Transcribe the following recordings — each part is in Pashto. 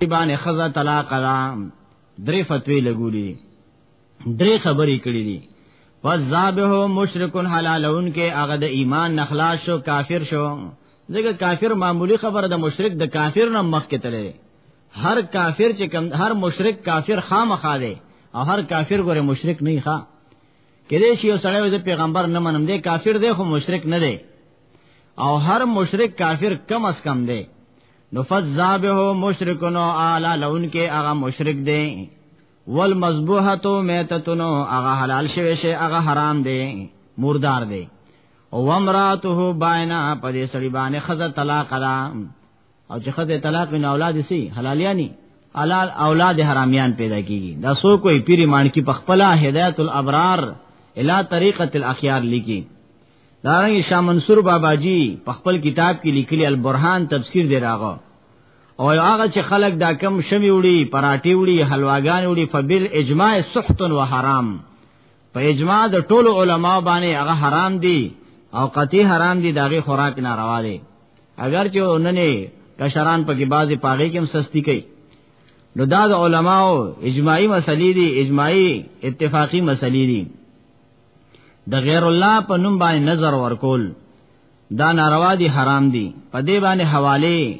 دی باندې خزا طلاق را درې فتوی لګولې درې خبرې کړې دي فذابه مشرکون حلالون کې هغه د ایمان نخلاص شو کافر شو ځکه کافر معمولی خبره د مشرک د کافر نه مخ کې تللی هر کافر چې کم هر مشرک کافر خامخا دی او هر کافر ګوره مشرک نه ښا کله چې یو سړی د پیغمبر نه منم دی کافر دی خو مشرک نه دی او هر مشرک کافر کم از کم دی نو فذابه مشرکون اعلی لون کې هغه مشرک دی والمذبوحه میتتون هغه حلال شوی شی هغه حرام دی مردار دی او امراته باینا په دې سړي باندې خزه طلاق را او چې خزه طلاق نه اولاد سي حلالیانی حلال اولاد حرامیان پیدا کیږي دا سو کوئی پیری مانکی په خپل هدایت الابرار الی طریقه الاخيار لیکي دارنګ شاه منصور بابا جی په خپل کتاب کې لیکلی البرهان تفسیر دی راغو او هغه چې خلک دا کم شمی وړي پراټي وړي حلواګان وړي فبل اجماع سحت و حرام په اجماع د ټولو علما باندې هغه حرام دي او قطعی حرام دي داغه خوراک ناروا دي اگر چې اننه کشران په کې بازي پاغي کې هم سستی کوي نو دا د علماو اجماعي مسلې دي اجماعي اتفاقی مسلې دي د غیر الله په نوم باندې نظر ورکول دا ناروا دي حرام دي په دې باندې حواله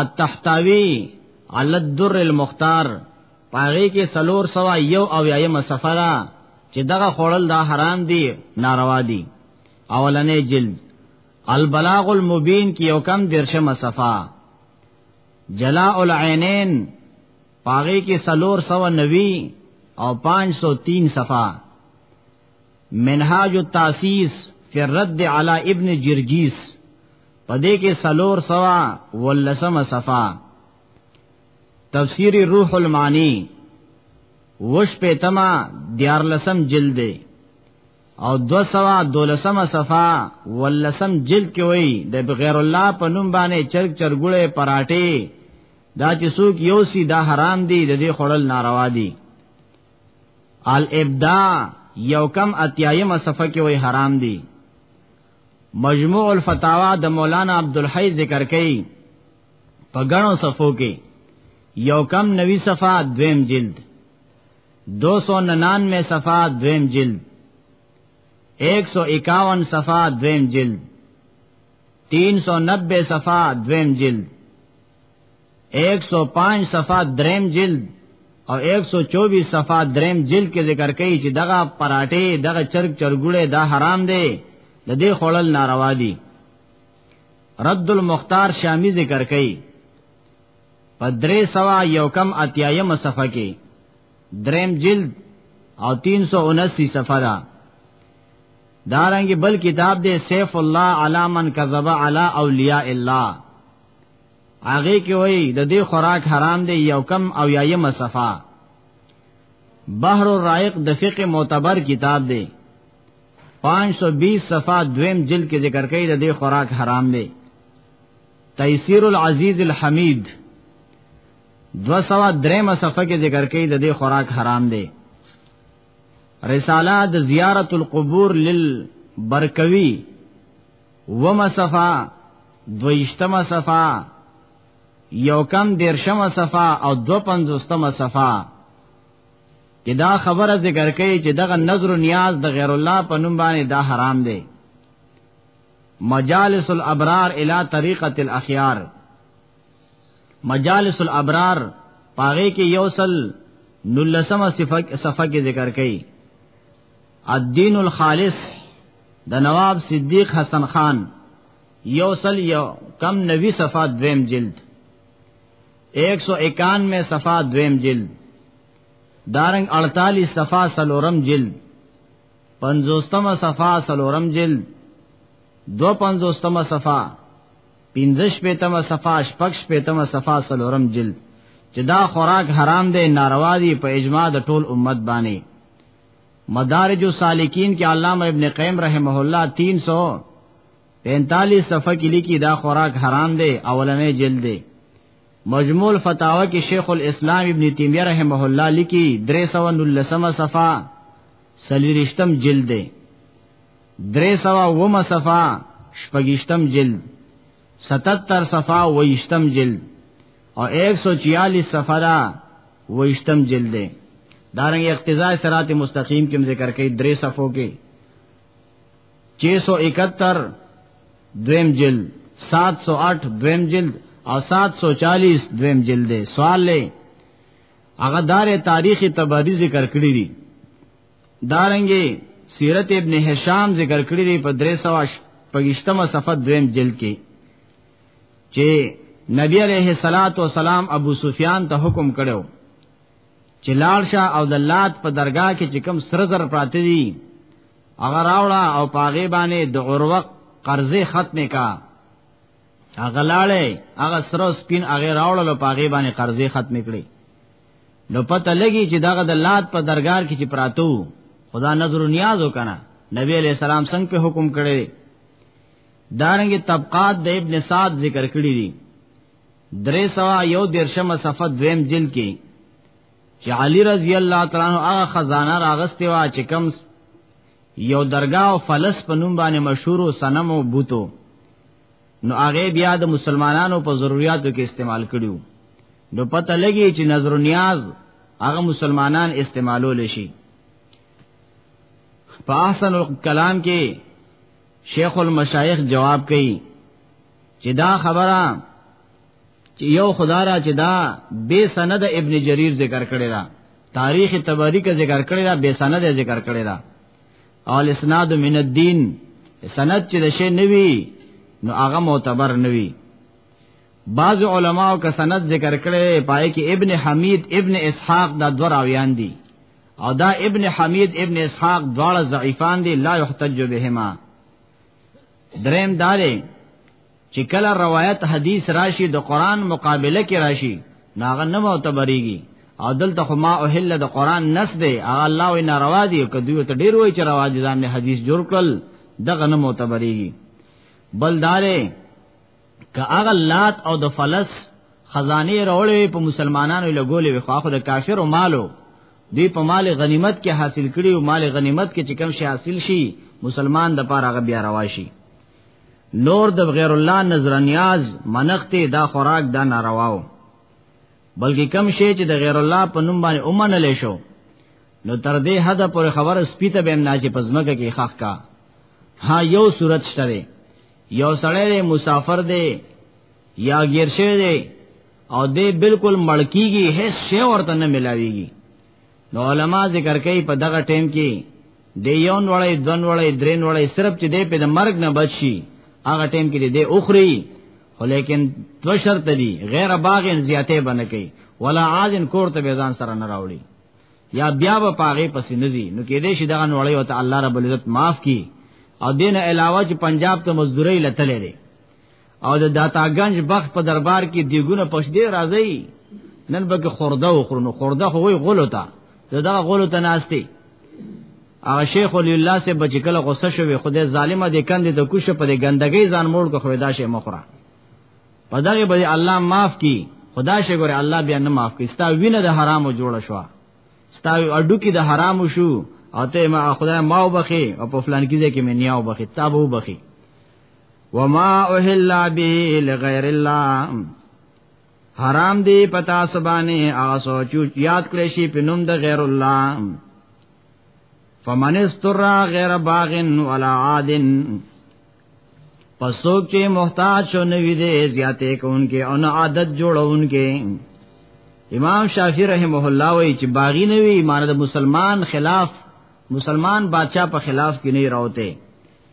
التحتوی علی الدر المختار پاره کې سلور سوا یو او یایمه سفرا چې دغه خړل دا حرام دي ناروا دي اولنې جلد البلاغ المبین کې یو کم درشمه صفه جلاء العینین پاغه کې سلور سو نوی او 503 صفا منهاج التاسیس فی الرد علی ابن جرجیس پدې کې سلور سوا ولسم صفا تفسیر روح المانی وش په تما دیار لسم جلد او دو سوا دولسم صفا ولسم جلد کې وای د بغیر الله په نوم باندې چرګ چرګوړې پراټې دا چې څوک یو سی دا حرام دی د دې خړل ناروا دی الابداع یو کم اتیایم صفه کې وای حرام دی مجموع الفتاوا د مولانا عبدالحی ذکر کړي په غنو صفو کې یو کم نوی صفه دویم جلد 299 صفه دویم جلد 151 صفه دویم جلد 390 صفه دویم جلد 105 صفحه دریم جلد او 124 صفحه دریم جلد کې ذکر کوي چې دغه پراټه دغه چرګ چرګوړې دا حرام دی د دې خړل ناروا دي رد المختار شامی ذکر کوي په درې سوا یو کم اتیایم صفحه کې دریم جلد او 379 صفحه ده دارنګ بل کتاب دې سیف الله علی من کذب علی اولیاء الله هغه کې وای د دې خوراک حرام دی یو کم او یایم صفه بحر الرائق د فقه معتبر کتاب دی 520 صفه دویم جلد کې ذکر کړي د دې خوراک حرام دی تیسیر العزیز الحمید 203 صفه کې ذکر کړي د دې خوراک حرام دی رساله د زیارت القبور للبرکوی وما صفا دویشتمه صفا یو کم دیرشمه صفا او دو پنځوستمه صفا کې دا خبره ذکر کوي چې دغه نظر و نیاز د غیر الله په نوم باندې دا حرام دی مجالس الابرار الی طریقه الاخيار مجالس الابرار پاره کې یو سل نلسمه صفه کې ذکر کړي الدین الخالص د نواب صدیق حسن خان یو سل یو کم نوی صفحه دویم جلد 191 صفحه دویم جلد دارنګ 48 صفحه سلورم جلد 50مه صفحه سلورم جلد 250مه صفحه 15 پیتمه صفحه شپږ پیتمه صفحه سلورم جلد چې دا خوراک حرام دی ناروا دی په اجماع د ټول امت باندې مدارج السالکین کې علامه ابن قیم رحمه الله 345 صفحه کې لیکي دا خوراک حرام دی اولنې جلد دی مجموع الفتاوا کې شیخ الاسلام ابن تیمیه رحمه الله لیکي 319 صفحه سلیریشتم جلد دی 300 ومه صفحه شپږشتم جلد 77 صفه ویشتم جلد او 146 صفه دا ویشتم جلد ده دارنګ اقتضاء صراط مستقیم کې ذکر کړي درې صفو کې 671 دویم جلد 708 دویم جلد او 740 دویم جلد ده سوال لې هغه دار تاریخ تبری ذکر کړی دي دارنګي سیرت ابن هشام ذکر کړی دی په 300 پګشتمه صفحه دویم جلد کې چې نبی علیہ الصلات والسلام ابو سفیان ته حکم کړو چې لال شاه او د لات په درگاه کې چې کوم سره زر پراته دي هغه راوړه او پاغه باندې د اوروق قرضې ختمه کا هغه لاړې هغه سره سپین هغه راوړل او پاغه باندې قرضې ختمه کړې نو پته لګي چې دغه د لات په درګار کې چې پراتو خدا نظر و نیاز وکنه نبی علیہ السلام څنګه په حکم کړی دارنګ طبقات د ابن سعد ذکر کړی دي درې سوا یو درشم صفه دویم جلد کې چې علی رضی الله تعالی عنہ هغه خزانه راغسته وا چې کم یو درگاه او فلس په نوم باندې مشهور او صنم او بوتو نو هغه بیا د مسلمانانو په ضرورتو کې استعمال کړیو نو پته لګی چې نظر و نیاز هغه مسلمانان استعمالول شي په احسن الکلام کې شیخ المشایخ جواب کوي چې دا خبره چې یو خدا را چې دا بے سند ابن جریر ذکر کړی دا تاریخ تبری کا ذکر کړی دا بے سند ذکر کړی دا او اسناد من الدین سند چې د شی نوی نو هغه معتبر نوی بعض علماء کا سند ذکر کړي پای کې ابن حمید ابن اسحاق دا دو راویان دي او دا ابن حمید ابن اسحاق دواړه ضعیفان دي لا یحتج بهما دریم دارې چې کله روایت حدیث راشي د قران مقابله کې راشي ناغه نه معتبريږي او دلته خو ما او هل د قران نس دی الله وی ناروا دی کدی ته ډیر وای چې روا دي ځان حدیث جوړ کړل دغه نه معتبريږي بلدارې که هغه لات او د فلس خزانه راولې په مسلمانانو لګولې وي خو د کافر او مالو دی په مال غنیمت کې حاصل کړي او مال غنیمت کې چې کم شي حاصل شي مسلمان د پاره هغه بیا رواشي نور د غیر الله نظر نیاز منخته دا خوراک دا نارواو بلکې کم شی چې د غیر الله په نوم باندې اومنل شو نو تر دې حد پر خبر سپیته به نه چې پزمکه کې خخ کا ها یو صورت شته یو سړی مسافر دی یا غیر شوی دی او دې بالکل مړکیږي هیڅ شی ورته نه ملاويږي نو علما ذکر کوي په دغه ټیم کې د یو نړۍ د نړۍ درې نړۍ صرف چې دې په د مرګ نه بچي هغه ټیم کې دې اوخري خو لیکن دو شرط دي غیر باغین زیاته بنه کوي ولا عادن کور ته به ځان سره نه راوړي یا بیا به پاغه پسې نزي نو کې دې شي دغه نړۍ او ته الله رب العزت معاف کی او دین علاوه چې پنجاب ته مزدوري لته لري او د داتاګنج بخت په دربار کې دیګونه پښ دی راځي نن به خورده وخورنو خورده خو وي غلو ته دا غلو ته ناشتي هغه شیخ ولی الله سے بچ کله غصه شوی خدای ظالمه دې کندې ته کوش په دې ګندګۍ ځان موړ کو خدای دا شی مخره په دغه به الله معاف کی خدا شي ګوره الله بیا نه معاف کی ستا وینه د حرامو جوړه شو ستا اډو کې د حرامو شو او ته ما خدای ما وبخي او په فلان کې ځکه مې نیاو بخي تابو بخي وما اهل به لغیر الله حرام دی پتا سبانه هغه سوچو یاد کړی شي په نوم د غیر الله فمن استر غیر باغن ولا عادن پسوک چې محتاج شو نوی دی زیاتې کوونکې او نه عادت جوړونکې امام شافعی رحمه الله وی چې باغی نوی معنی د مسلمان خلاف مسلمان بادشاہ په خلاف کې نه راوته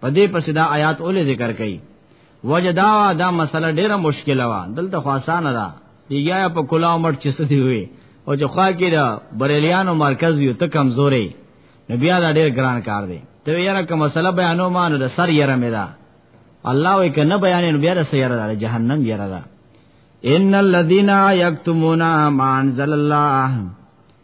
په دې پسې دا آیات اولې ذکر کړي وجدا دا مسله ډیره مشکله وا دلته خو آسان ده دیګیا په کلا مټ چې سدي وي او چې خوا کې دا بریلیانو مرکز یو ته کمزوري نبی دا ډیر ګران کار دی ته یاره کوم مسله بیانو مانو د سر یره مې ده الله وی کنه بیان نو بیا سره یره ده جهنم یره ده ان الذين يكتمون ما انزل الله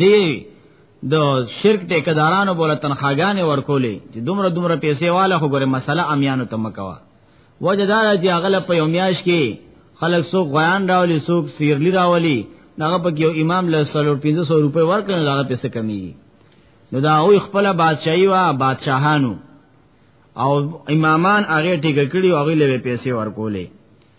دی د شرک ټیکدارانو بوله تنخواګانې ورکولې چې دومره دومره پیسې والا خو ګره مسله امیانو ته مکوا وجدار چې اغله په یومیاش کې خلک سو غیان راولي سو سیرلی راولي هغه په یو امام له 1500 روپۍ ورکړل هغه پیسې کمی نو دا او خپل بادشاہي وا بادشاہانو او امامان هغه ټیګ کړي او هغه له پیسې ورکولې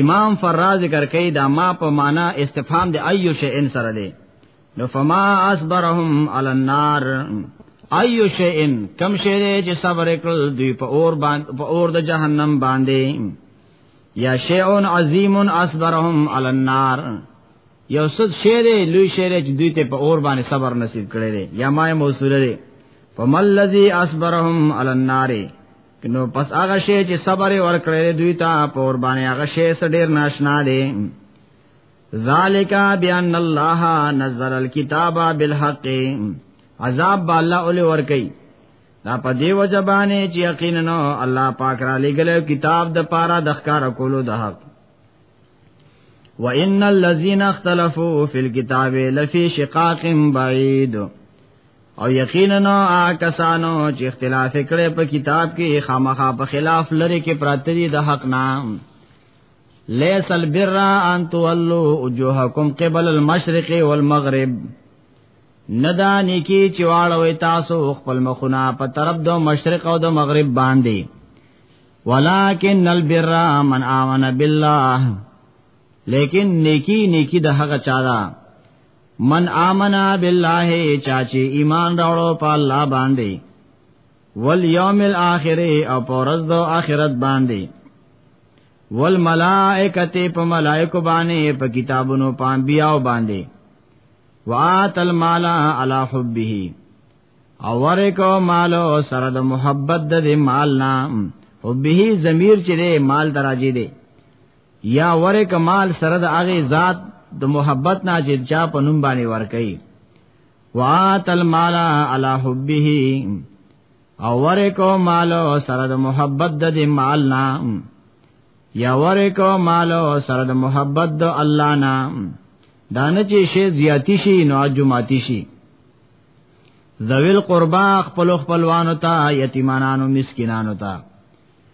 امام فراز ذکر کوي دا ما په معنا استفهام دی ايو شی ان سره دی نو فما اصبرهم على النار ايو شی ان کم شی دی چې صبر کړل دوی په اور باندې په اور د جهنم باندې یا شیء عظیم اصبرهم علی النار یو صد شعر لوی شعر چې دوی ته په اور باندې صبر نصیب کړي یا ما موصوله دي فمل الذی اصبرهم علی النار نو پس هغه شی چې صبر ورکړې دوی ته په اور باندې هغه شی سډیر ناشنا دی ذالک بیان الله نزل الكتاب بالحق عذاب الله اول ورکی دا په دی وجبانه چې یقینا الله پاک را لګل کتاب د پاره د ښکار کولو د حق وان الذين اختلفوا في الكتاب لفي شقاق بعيد او یقینا کسانو چې اختلاف کړي په کتاب کې خامخا په خلاف لري کې پراته دي د حق نام ليس البر ان تولوا وجوهكم قبل المشرق والمغرب ندا نیکی چې واړوي تاسو خپل مخونه په طرف د مشرق او د مغرب باندې ولکن البر من آمن بالله لیکن نیکی نیکی د هغه چا ده من آمنا بالله چاچی ایمان راوړو په الله باندې والیوم الاخر او پرز دو اخرت باندې والملائکه په ملائکه باندې په کتابونو په انبیاو باندې وات المال علی حبه او ورکو مالو سره د محبت د مال نام حبه ضمیر چې مال دراجي دی یا ورک مال سره د هغه ذات د محبت نه چې چا په نوم باندې ورکي وات المال علی حبه او ورکو مال سره د محبت د دې مال نه یا ورکو مال سره د محبت د الله نه دانه چې شی زیاتی شي نو اجماتی شي ذویل قربا خپل خپلوانو ته یتیمانانو مسکینانو ته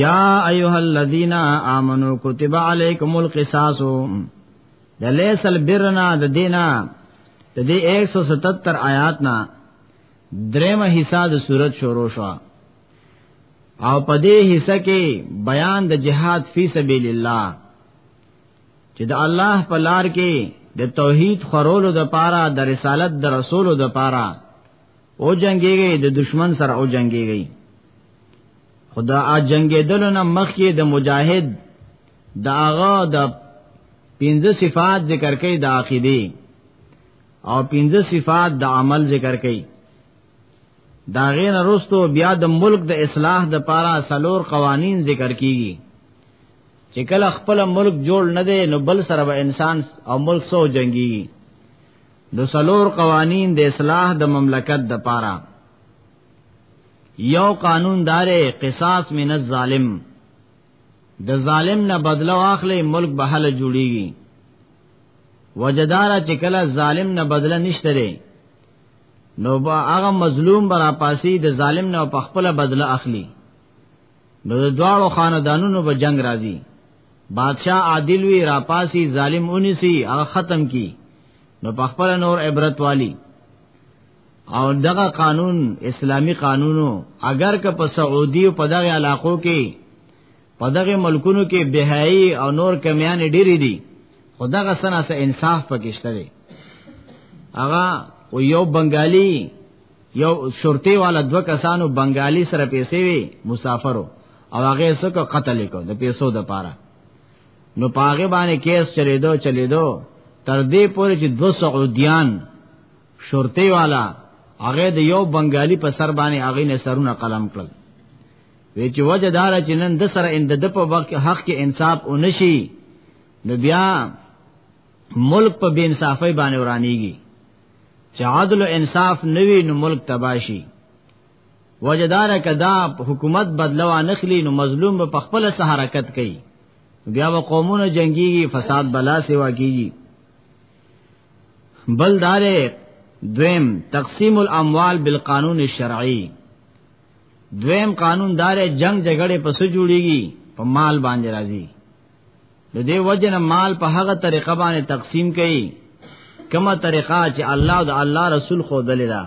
یا ایها الذین آمنو کتب علیکم القصاص د لیس البرنا د دینا د دې 177 آیات نا درېمه حصہ د صورت شروع شو او په دې حصہ کې بیان د جهاد فی سبیل الله چې د الله په لار کې د توحید خورولو د پاره د رسالت د رسولو د پاره او جنگيږي د دشمن سره او جنگيږي خدا ا جنگیدل نه مخکې د مجاهد د هغه د پنځه صفات ذکر کړي د عقیده او پنځه صفات د عمل ذکر کړي دا غین رستو بیا د ملک د اصلاح د پاره سلور قوانین ذکر کیږي چې کله خپل ملک جوړ نه دی نو بل سره به انسان او ملک سو جنگي د سلور قوانین د اصلاح د مملکت د پاره یو قانون دارې قصاص من الظالم د ظالم نه بدله واخلې ملک به حل جوړیږي وجدارا چې کله ظالم نه بدله نشته لري نو با هغه مظلوم برا پاسي د ظالم نه په خپل بدله اخلي نو د دواړو خاندانونو په جنگ راځي بادشاہ عادل وی راپاسی ظالم اونیسی هغه ختم کی نو په خپل نور عبرت والی او دغه قانون اسلامی قانونو اگر که په سعودي او په دغه علاقو کې په دغه ملکونو کې بهایي او نور کمیان ډېری دي خدغه سنا سه انصاف پکې شته دی هغه یو بنگالی یو شرطي والا دو کسانو بنگالی سره پیسې وی مسافرو او هغه سکه قتل کو د پیسو د پاره نو پاغه باندې کیس چلی دو چلی دو تر دې پورې چې دو سعودیان شرطي والا هغه د یو بنگالی په سر باندې هغه نه سرونه قلم کړل وی چې وجه دار چې نن د سره اند د په وخت حق کې انصاف ونشي نو بیا ملک په بے انصافی باندې ورانیږي چې عدل او انصاف نوي نو ملک تباشي وجدار کدا حکومت بدلوا نخلی نو مظلوم په خپل سه حرکت کوي بیا و قومونو جنگيږي فساد بلا سیوا کیږي بل دارې دویم تقسیم الاموال بالقانون الشرعي دویم قانون دارې جنگ جګړه پس جوړيږي په مال باندې راځي نو دی وجن مال په هغه طریقه باندې تقسیم کړي کما طریقه چې الله او الله رسول خو دلې دا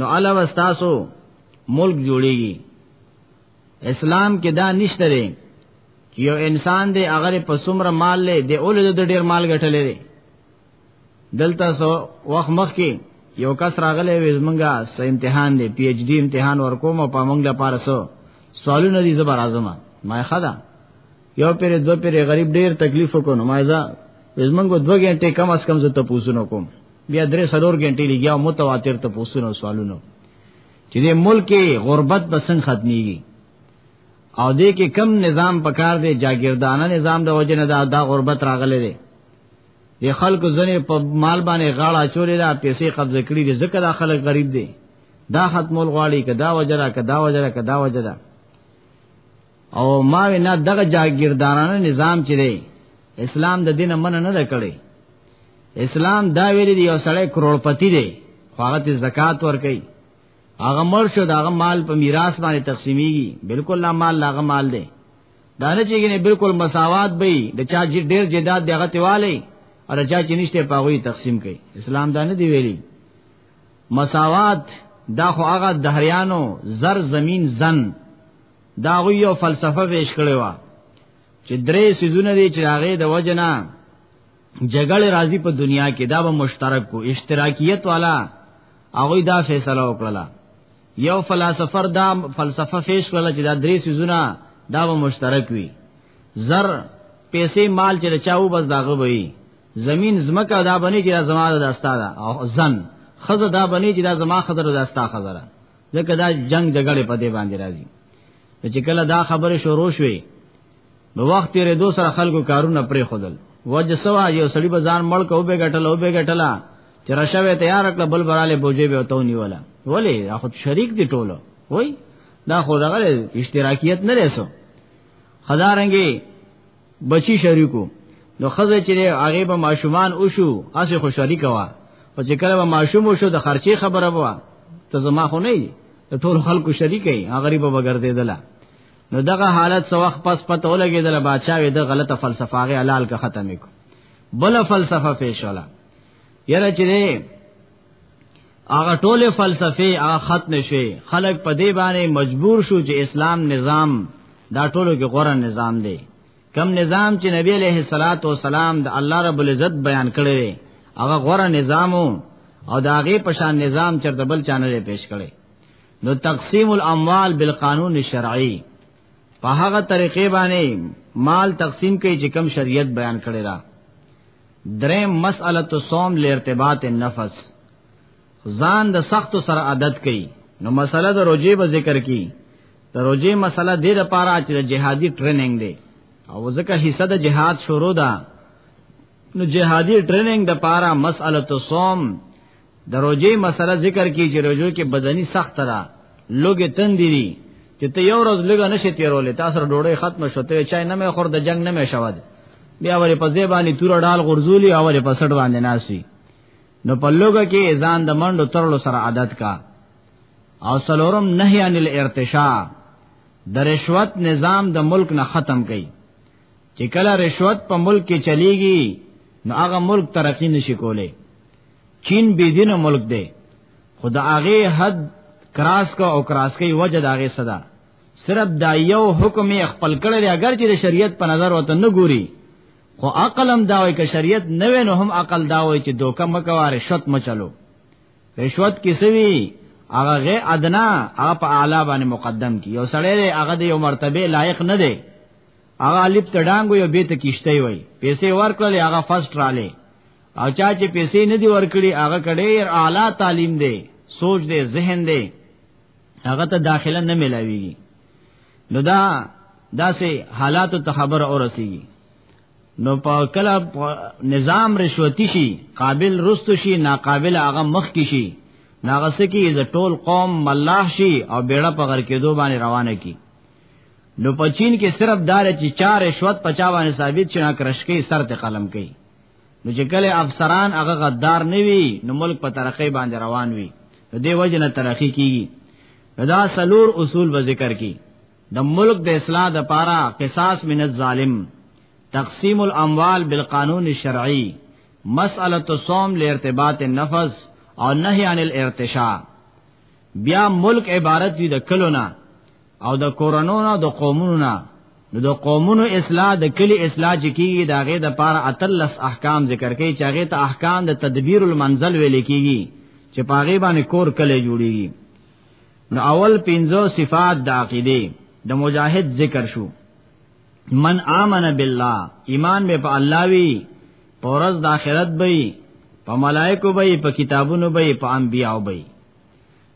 نو الله واستاسو ملک جوړیږي اسلام کې دا نشته لري یو انسان دی هغه په سمره مال لې دی اول د ډیر مال ګټلې دلته سو وخت مخ کې یو کس راغلی وې زمونږه سه امتحان دی پی ایچ ډی امتحان ورکوم او په مونږ د پاره سو سوالونه دي زبر اعظم ما خدا یو پیر دو پیر غریب ډیر تکلیف کو نو ما ځا زمونږه دو غنټه کم اس کم زه ته پوسونو کوم بیا درې سلور غنټې لګیا متواتر ته پوسونو سوالونو چې د ملک غربت بسنګ ختميږي او دې کې کم نظام پکار دی جاگیردانه نظام د وجنه دا, دا غربت راغله دی د خلکو ځنې په مال باندې غاړه چولې دا پیسې قبضه کړې دي ځکه دا خلک غریب دي دا ختمول غواړي کدا وجرا کدا وجرا کدا وجرا او ما نه دغه جاګیردارانه نظام چې دی اسلام د دین من نه کړی اسلام دا ویل دی یو سړی کروڑپتی دی هغه ته زکات ورکړي هغه مر شو دا هغه مال په میراث باندې تقسیمیږي بالکل لا مال لا هغه مال دی دا نه چېګنه بالکل مساوات به د چا چې ډېر جداد دی هغه تیواله او چا چې نشته پاغوي تقسیم کوي اسلام دا نه دی ویلي مساوات دا خو هغه دهریانو زر زمين زن دا غو یو فلسفه پیش کړی و چې درې سيزونه دي چې هغه د وجنا جګړه راځي په دنیا کې دا به مشترک کو اشتراکیت والا هغه دا فیصله وکړه یو فلسفر دا فلسفه فیش کړل چې دا درې سيزونه دا به مشترک وي زر پیسې مال چې چاو بس داغه وي زمين زمکه دا بني چې دا زما د داستا دا او زن خزه دا بني چې دا زما خزه د داستا خزره ځکه دا جنگ جګړه په دې باندې راځي چې کله دا خبره شروع شوه نو وخت یې دو سره خلکو کارونه پرې خودل وجه سوا یو سړی به ځان مړ کو به غټل او به غټلا چې رشوه تیار کړ بل براله بوجي به تو نیولا ولی اخو شریک دی ټولو وای دا خو دغه اشتراکیت نه رسو خدارنګي بچی شریکو نو خزه چې هغه به ماشومان وشو اسه خو شریک وا او چې کله به ماشوم وشو د خرچي خبره وا ته زما خو نه ټول خلکو شریک ای غریب وګرځیدله نو دغه حالت سو وخت پس پته ولګېدل بادشاہ وی د غلطه فلسفه غي حلال کا ختمې کو بل فلسفه پیش ولا یره چې هغه ټوله فلسفه هغه ختم شي خلک په دې باندې مجبور شو چې اسلام نظام دا ټولو کې غوره نظام دی کم نظام چې نبی عليه الصلاة والسلام د الله رب العزت بیان کړی هغه غوره نظامو او دا غي پشان نظام چرته بل چانه پیش کړي نو تقسیم الاموال بالقانون الشرعي په هغه طریقې باندې مال تقسیم کوي چې کم شریعت بیان کړی دا درې مسأله الصوم لارتباط النفس ځان د سخت سره عادت کوي نو مسله د روزي به ذکر کی د روزي مسله د لپاره چې د جهادي ټریننګ دی او ځکه حصہ د جهاد شروع ده نو جهادي ټریننګ د لپاره مسأله الصوم د روزي مسله ذکر کی چې روزو کې بدني سخت را لوګي تندې دي چې ته یو ورځ لګا نشې تیرولې تاسو ډوړې ختم شو ته چای نه مې خور د جنگ نه مې شواد بیا ورې په زیبانی تور ډال غرزولي او ورې په سټ باندې ناسي نو په لوګه کې ځان د منډو ترلو سره عادت کا او سلورم نهی عن الارتشاء د رشوت نظام د ملک نه ختم کړي چې کله رشوت په ملک کې چلیږي نو هغه ملک ترقی نشي کولای چین بی دین ملک دی خو د هغه حد کراس کا او کراس کی وجه د هغه صدا صرف دا یو حکم یې خپل کړی دی اگر چې د شریعت په نظر وته نه ګوري خو عقل هم دا وایي چې شریعت نه وینو هم عقل دا وایي چې دوکه مکوار شت مچلو رشوت کیسوي هغه غیر ادنا هغه په اعلی باندې مقدم کی یو سړی دی هغه د یو مرتبه لایق نه دی هغه الف تډانګو یو بیت کیشته وي پیسې ورکړل هغه فرست رااله او چا چې پیسې نه دی ورکړي هغه کډیر اعلی تعلیم دی سوچ دی ذهن دی هغه ته داخله نه ملاويږي نو دا داسې حالاتو ته خبر او رسیږي نو په کله نظام رشوتی شي قابل رست شي ناقابل هغه مخ کی شي ناغسه کی ز ټول قوم ملاح شي او بیړه په غر کې دوه باندې روانه کی نو په چین کې صرف دار چې چار رشوت پچا باندې ثابت شنه کرشکې سر ته قلم کوي نو چې کله افسران هغه غدار نه وي نو ملک په ترقې باندې روان وي نو دی وجه نه ترقی کیږي دا سلور اصول به ذکر کی د ملک د اصلاح د پاره قصاص من الظالم تقسیم الاموال بالقانون الشرعی مسأله الصوم لارتباط النفس او نهی عن الارتشاء بیا ملک عبارت وی د کلونا او د کورنو نه د قومونو نه نو د قومونو اصلاح د کلی اصلاح چې کیږي دا غي د پاره اتلس احکام ذکر کوي چې هغه ته احکام د تدبیر المنزل ویل کیږي چې پاغي باندې کور کله جوړیږي نو اول پنځو صفات د عقیده د مجاهد ذکر شو من آمن بالله ایمان به په الله وی پورز د آخرت به په ملائکو به په کتابونو به په انبیاو به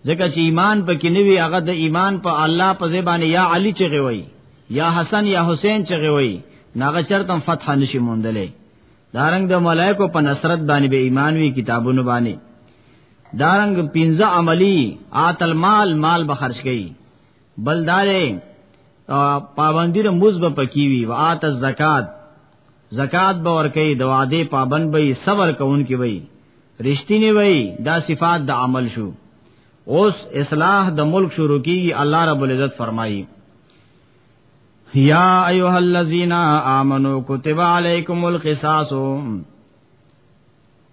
ځکه چې ایمان پکې نه وي هغه د ایمان په الله په زبانه یا علی چغي وي یا حسن یا حسین چغي وي ناغه چرته فتح نشي موندلې دارنګ د ملائکو په نصرت باندې به ایمان وی کتابونو باندې دارنګ پنځه عملی آتل مال مال به خرج کړي بلدارې پابندی ر مزب پکې وی وات الزکات زکات به ورکي د وعده پابند به صبر کوونکي وي رښتینی وي دا صفات د عمل شو اوس اصلاح د ملک شروع کیږي الله رب العزت فرمایي یا ایها الذین آمنو کتب علیکم القصاص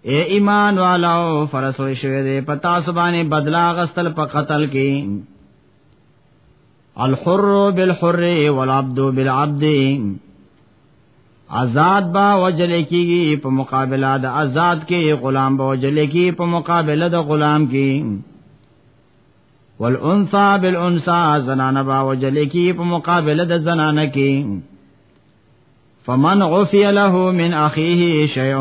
اے ایمان والو فرض شوه دې پتا سبانه بدلا غستل په قتل کې الحر بالحر والعبد بالعبد آزاد با وجل کیږي په مقابله د آزاد کې غلام با وجل کیږي په مقابله د غلام کې والانثى بالانثى زنانه با وجل کیږي په مقابله د زنانه کې فمن عفی له من اخیه شیء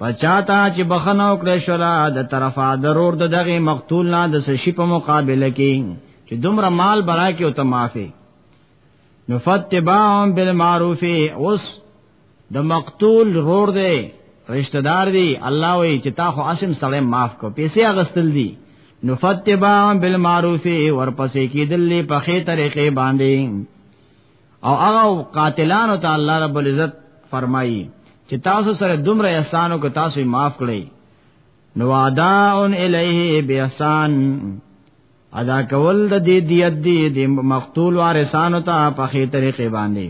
پچاتا چې بخنه وکړې شولا د طرفا ضرور د دغه مقتول نه د سشي په مقابله کې چې دومره مال برا کې او ته معافي نفتباهم بالمعروف اوس د مقتول رور دی رشتہ دار دی الله وی چې تا خو اسم سره معاف کو پیسې اغستل دی نفتباهم بالمعروف ورپسې کې دلی په خې طریقې باندې او هغه قاتلانو ته الله رب العزت فرمایي چې تاسو سره دومره احسانو کو تاسو یې معاف کړئ نو اداون الیه بیسان ادا کول د دې دیت دی د مقتول وارثانو ته په خې طریقې باندې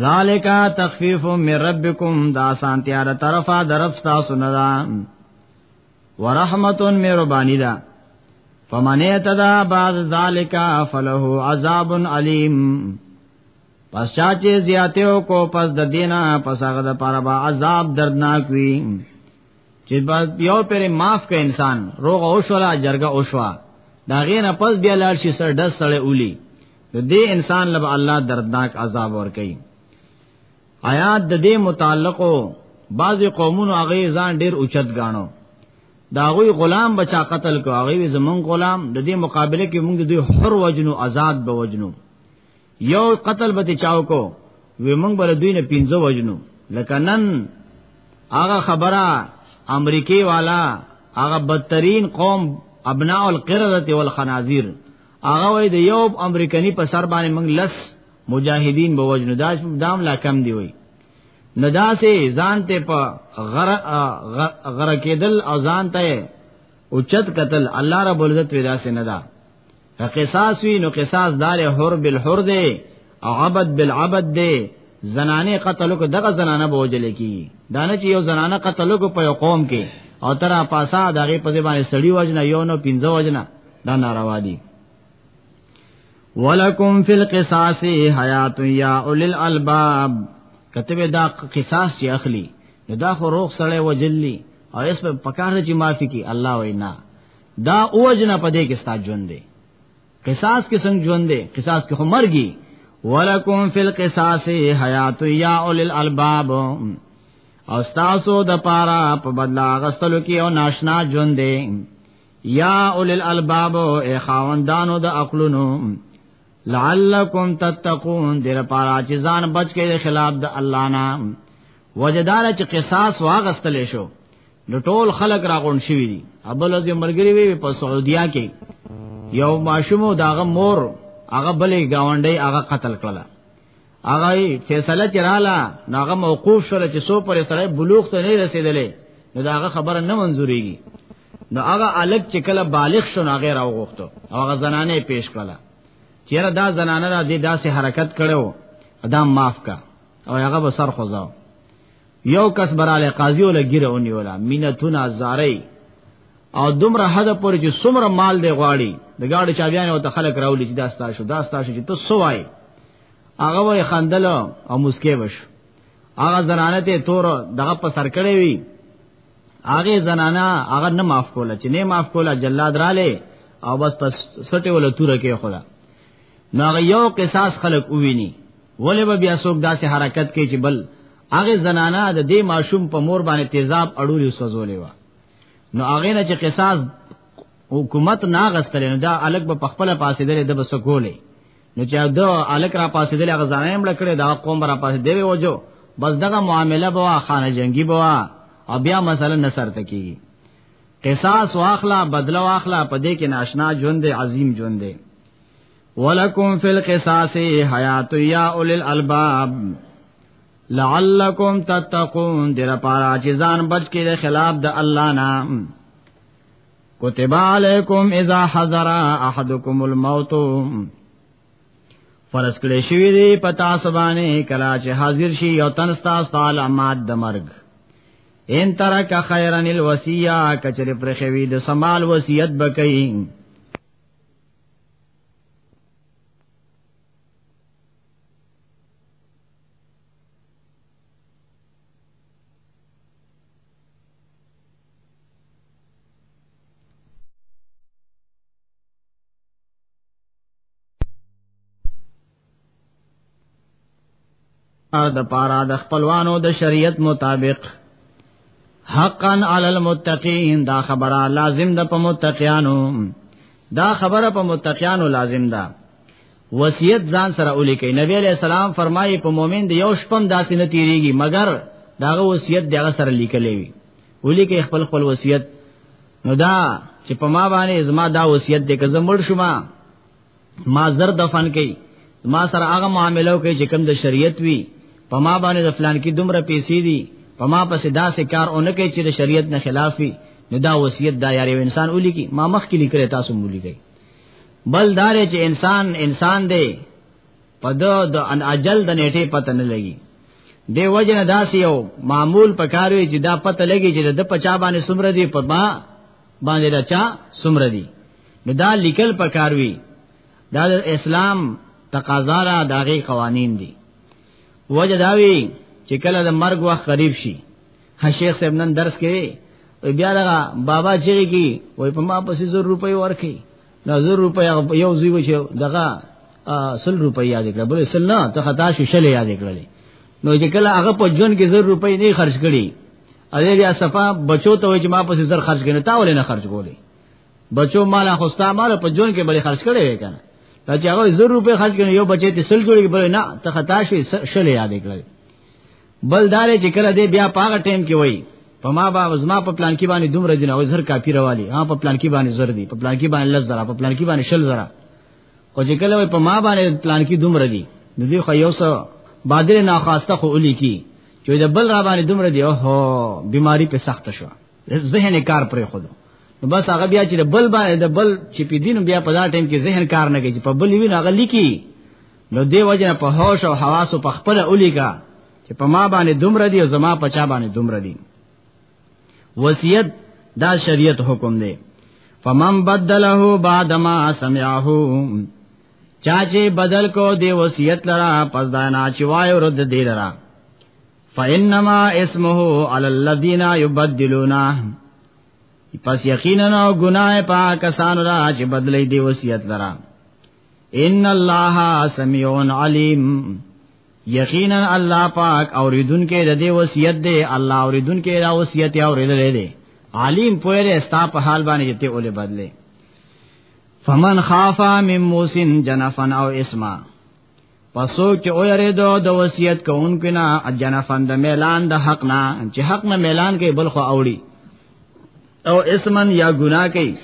ذالک تخفیف من ربکم دا سانتیا تر طرفا درف تاسو نه دا ورحمتون مهرباني ده فمن اعتدى بعد ذلك فله عذاب الیم پس چا چې زیاتیو کو پس د دینه پس هغه د پاره با عذاب دردناک وي چې بس یو پر معاف کا انسان روغ او شولا جرګه او شوا دا غینه پس بیا لار شي سر دس سړی اولی نو دې انسان لب الله دردناک عذاب ور کوي آیات د دې متعلقو بعضی قومونو هغه ځان ډیر اوچت غاڼو دا غوی غلام بچا قتل کو هغه زمون غلام د دې مقابله کې موږ دوی حر وجنو آزاد به وجنو یو قتل به چاو کو وی موږ بل دوی نه پینځه وجنو لکه نن هغه خبره امریکای والا هغه بدترین قوم ابناء القرده والخنازیر هغه وای د یو امریکانی په سر باندې موږ لس مجاهدین به وجنو دا دام لا کم دی وای نو دا سه ځان ته په غر غر کېدل او ځان ته اوچت قتل الله رب العزت ودا سه نه دا قصاص وی نو قصاص دار حر بالحر دی او عبد بالعبد دی زنانه قتل کو دغه زنانه بوجل کی دانه چې یو زنانه قتل کو په قوم کې او تر پاسا دغه په ځبانه سړی وجنه یو نو 15 وجنه دا ناروا دي ولکم فی القصاص حیات یا اول الالباب کتبه دا قصاص چې اخلي نو دا خو روغ سړی وجلی او اس په پکار چې معافي کی الله وینا دا اوجنا پدې کې ستا ژوند دی قصاص کې څنګه ژوند دی قصاص کې هم مرګي ولکم فی القصاص حیات یا اول الالباب او تاسو د پاره په بدلا غستلو کې او ناشنا ژوند دی یا اول الالباب اے خاوندانو د عقلونو لعلکم تتقون دیر پارا چې ځان بچ کې خلاف د الله نه وجدار چې قصاص واغستل شو نو ټول خلق راغون شوی دي ابل از مرګری وی په سعودیا کې یو ماشومو داغه مور هغه بلې گاونډي هغه قتل کړل هغه فیصله چراله ناغه موقوف شول چې سو پر سره بلوغ ته نه رسیدلې نو داغه خبره نه منزوريږي نو هغه الګ چې کله بالغ شو هغه راو غوښتو او هغه زنانه پیش کړه چیرې دا زنانه را دې داسې حرکت کړو ادا معاف کا او هغه به سر خوځاو یو کس براله قاضی ولا ګیره اونی ولا مینتون ازاری او دومره حد پر چې څومره مال دی غواړي د گاډي چابيان او ته خلک راولي چې داستا شو داستا شو چې ته سوای هغه وای خندل او مسکه وش هغه زنانه ته تور دغه په سر کړې وی هغه زنانا هغه نه معاف کوله چې نه معاف کوله جلاد رااله او بس پس سټه ولا توره کې خدا نو هغه یو قصاص خلق وویني ولې به بیا څوک داسې حرکت کوي چې بل هغه زنانا د دې ماشوم په مور باندې تیزاب اړولې سوزولې و نو هغه نه چې قصاص حکومت ناغستل نو دا الګ په خپل پاسې درې د بسکولې نو چې دا الک را پاسې دل هغه ځان هم لکړې دا قوم را پاسې دی وجو بس دغه معاملې بوا خانه جنگي بوا او بیا مثلا نصر تکي قصاص واخلا بدل واخلا پدې کې ناشنا ژوند عظیم ژوند دی ولکم فی القصاص حیات یا اول الالباب لعلکم تتقون دیر پارا چې ځان بچ کې د خلاف د الله نام کتب علیکم اذا حضر احدکم الموت فرض کړی شوی دی پتا سبانه کلا چې حاضر شي یو تن ستا سال امات د مرګ ان ترک خیرن الوصیه کچری پر خوی د سمال وصیت بکئی د پارا د خپلوانو د شریعت مطابق حقا علی المتقین دا خبره لازم ده په متقیانو دا خبره په متقیانو لازم ده وصیت ځان سره ولیکي نبی علیہ السلام فرمایي په مؤمن دی یو شپم داسې نه تیریږي مګر داغه وصیت دغه سره لیکلې وي ولیکي خپل خپل وصیت نو دا چې په ما باندې زما دا وصیت دی که زمړ شوما ما زر دفن کړي ما سره هغه معاملو کوي چې کوم د شریعت وي په ما باندې د فلان کې دومره پیسې دي په ما پسې داسې کار اونې کوي چې د شریعت نه خلاف وي نو دا وصیت دا یاري انسان ولي کی ما مخ کې لیکره تاسو مولي کوي بل دار چې انسان انسان دی په دو د ان اجل د نیټه پته نه لګي دی وجنه داسې یو معمول پکاروي چې دا پته لګي چې د پچا باندې سمره دی په ما باندې راچا سمره دی نو دا لیکل پکاروي دا د اسلام تقاضا را داغي قوانین دي وجداوی چې کله د مرګ وخت قریب شي ها شیخ صاحب نن درس کې وی بیا دا بابا چیرې کی وی په ما پسې زر روپۍ ورکې نو زر روپۍ یو زوی وشه دغه سل روپۍ یاد کړه بل سل نه ته خطا شې شل یاد کړلې نو چې کله هغه په جون کې زر روپۍ نه خرج کړي ا دې بیا صفه بچو ته وی چې ما پسې زر خرج کړي تا ولې نه خرج کولې بچو مال خوستا مال په جون کې بلې خرج کړي وې کنه دا چې هغه زر روپۍ خرج کړي یو بچې ته سل جوړي بل نه ته خطا شې شل یاد کړلې بل دار چې کله دې بیا پاغه ټیم کې وای په ما با زما په پلان کې باندې دومره دینه او زر کافی روالی ها په پلان کې باندې زر دی په پلان کې باندې لز زرا په پلان کې باندې شل زرا او چې کله په ما باندې پلان کې دومره دی د دې خو یو څه بادر نه خواسته خو الی کی چې د بل را باندې دومره دی او هو بیماری په سخت شو ذهن کار پرې خود نو بس هغه بیا چې بل باندې د بل چې په دین بیا په دا ټیم کې ذهن کار نه کوي په بل وی نه غلی کی نو دی وجه په هوش او حواس په خپل اولیګه چې په ما باندې دومره دی او زما په چا باندې دومره دی وصیت دا شریعت حکم دی فمن بدله بعد ما سمعه چاچه بدل کو دی وصیت لرا پس دا نه چې وای ورد دی لرا فانما اسمه علی الذین یبدلونا پس یقینا ګناه پاک کسان را چې بدلی دی وصیت لرا ان الله سميع عليم یقینا الله پاک اوریدونکو د دې وصیت دی الله اوریدونکو دا وصیت اوریدل دی عالم پوهه استا په حال باندې ته اولې بدله فمن خافا من موسن جنفن او اسما پسو چې او یری دو د وصیت کوونکو نه جنفن د میلان د حق نه چې حق نه میلان کوي بل خو اوړي او اسمن یا ګناه کوي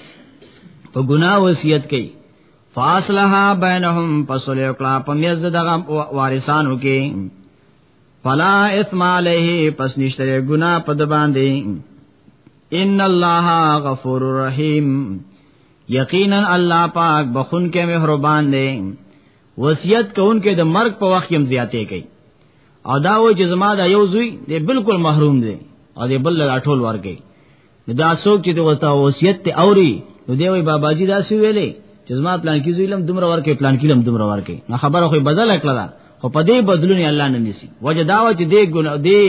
په ګناه وصیت کوي فاصلها بینهم فصل یقلا پمیز دغه وارثانو کې فلا اثم علیه پس نشته ګنا په د باندې ان الله غفور رحیم یقینا الله پاک بخون کې مهربان دی وصیت کوونکې د مرگ په وخت کې زیاتې کوي او دا و چې زما دا یو زوی دی بالکل محروم دی او دی بل لا ټول ورګي دا څوک چې دوته وصیت ته اوري نو دی وی بابا جی دا سی ویلې چې زما پلان کې زویلم دومره ورکه پلان کې لم دومره ورکه نه خبره خو بدل کړه خو په دې بدلونی الله نه نسی وجه دا و چې دې ګناه دې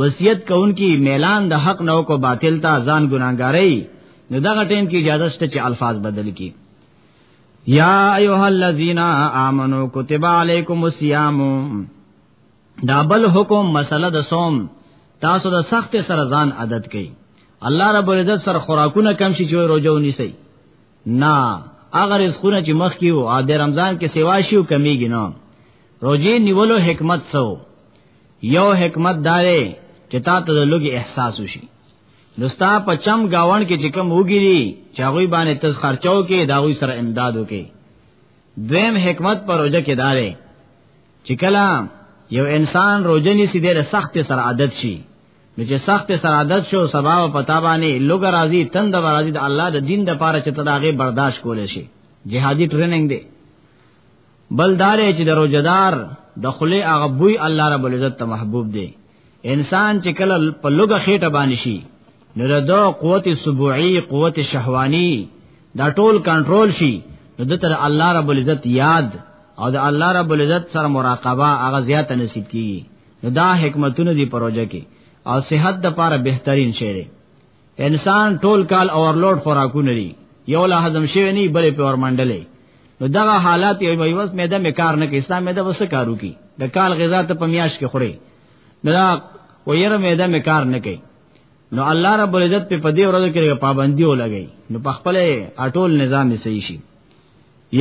وصیت کوونکی میلان د حق نو کو باطل تا ځان ګناګاری نو دغه ټیم کې اجازه شته چې الفاظ بدل کی یا ایها الذین آمنو کتب علیکم الصیام دا بل حکم مسله د صوم تاسو د سخت سره ځان عادت کړئ الله رب العزت سره خوراکونه کم شي چې روزه ونیسي نه اگر رزقونه چې مخ کیو او د رمضان کې سیوا شي او کمیږي نو روزه نیولو حکمت سو یو حکمت دارې چې تا ته د لوګي احساس وشي نستا په چم گاون کې چې کوم وګيري چاغوي باندې تز خرچاو کې داوي سره امدادو کې دویم حکمت پر وجه کې دارې چې کله یو انسان روزنی سي ډېر سخت سره عادت شي نو چې سخت سره عادت شو سبا او پتا باندې لوګ راضي تند راضي د الله د دین د پاره چې تداغه برداشت کول شي جهادي ټریننګ دی بلدار چې د روزدار د خله هغه بوی الله رب العزت ته محبوب دی انسان چې کله په لوګه خېټه باندې شي نو د قوت سبوعي قوت شهواني دا ټول کنټرول شي نو د تر الله رب العزت یاد او د الله رب العزت سره مراقبه هغه زیاته نصیب کیږي نو دا حکمتونه دی پروژه کې او صحت د پاره بهترین شی دی انسان ټول کال اورلوډ خوراکونه لري یو لا هضم شوی نه بلې په ورمنډلې نو دغه حالات یو ویوس مې د مکار نه کې اسلام مې د وسه کارو کی د کال غذا ته پمیاش کې خوري دا و یره مې د مکار نه کې نو الله رب العزت په پدې ورځو کې پابندي ولګي نو په خپل اټول نظام یې صحیح شي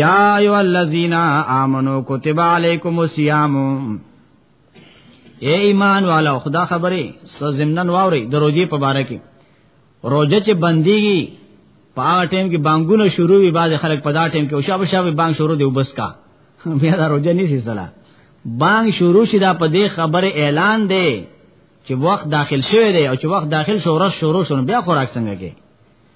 یا ایو الذین آمنو کتب علیکم الصیام اے ایمان والا خدا خبره سو زمنن واوري د روزي په باره کې روزه چې بنديږي په هغه ټیم کې بانګونه شروع وي بعض خلک په دا ټیم کې او شابه شابه بانګ شروع دی وبس کا بیا دا روزه نه سي سلا بانګ شروع شي دا په دې خبره اعلان دی چې وخت داخل شوی دی او چې وخت داخل شو ورځ شروع شون بیا خوراک څنګه کې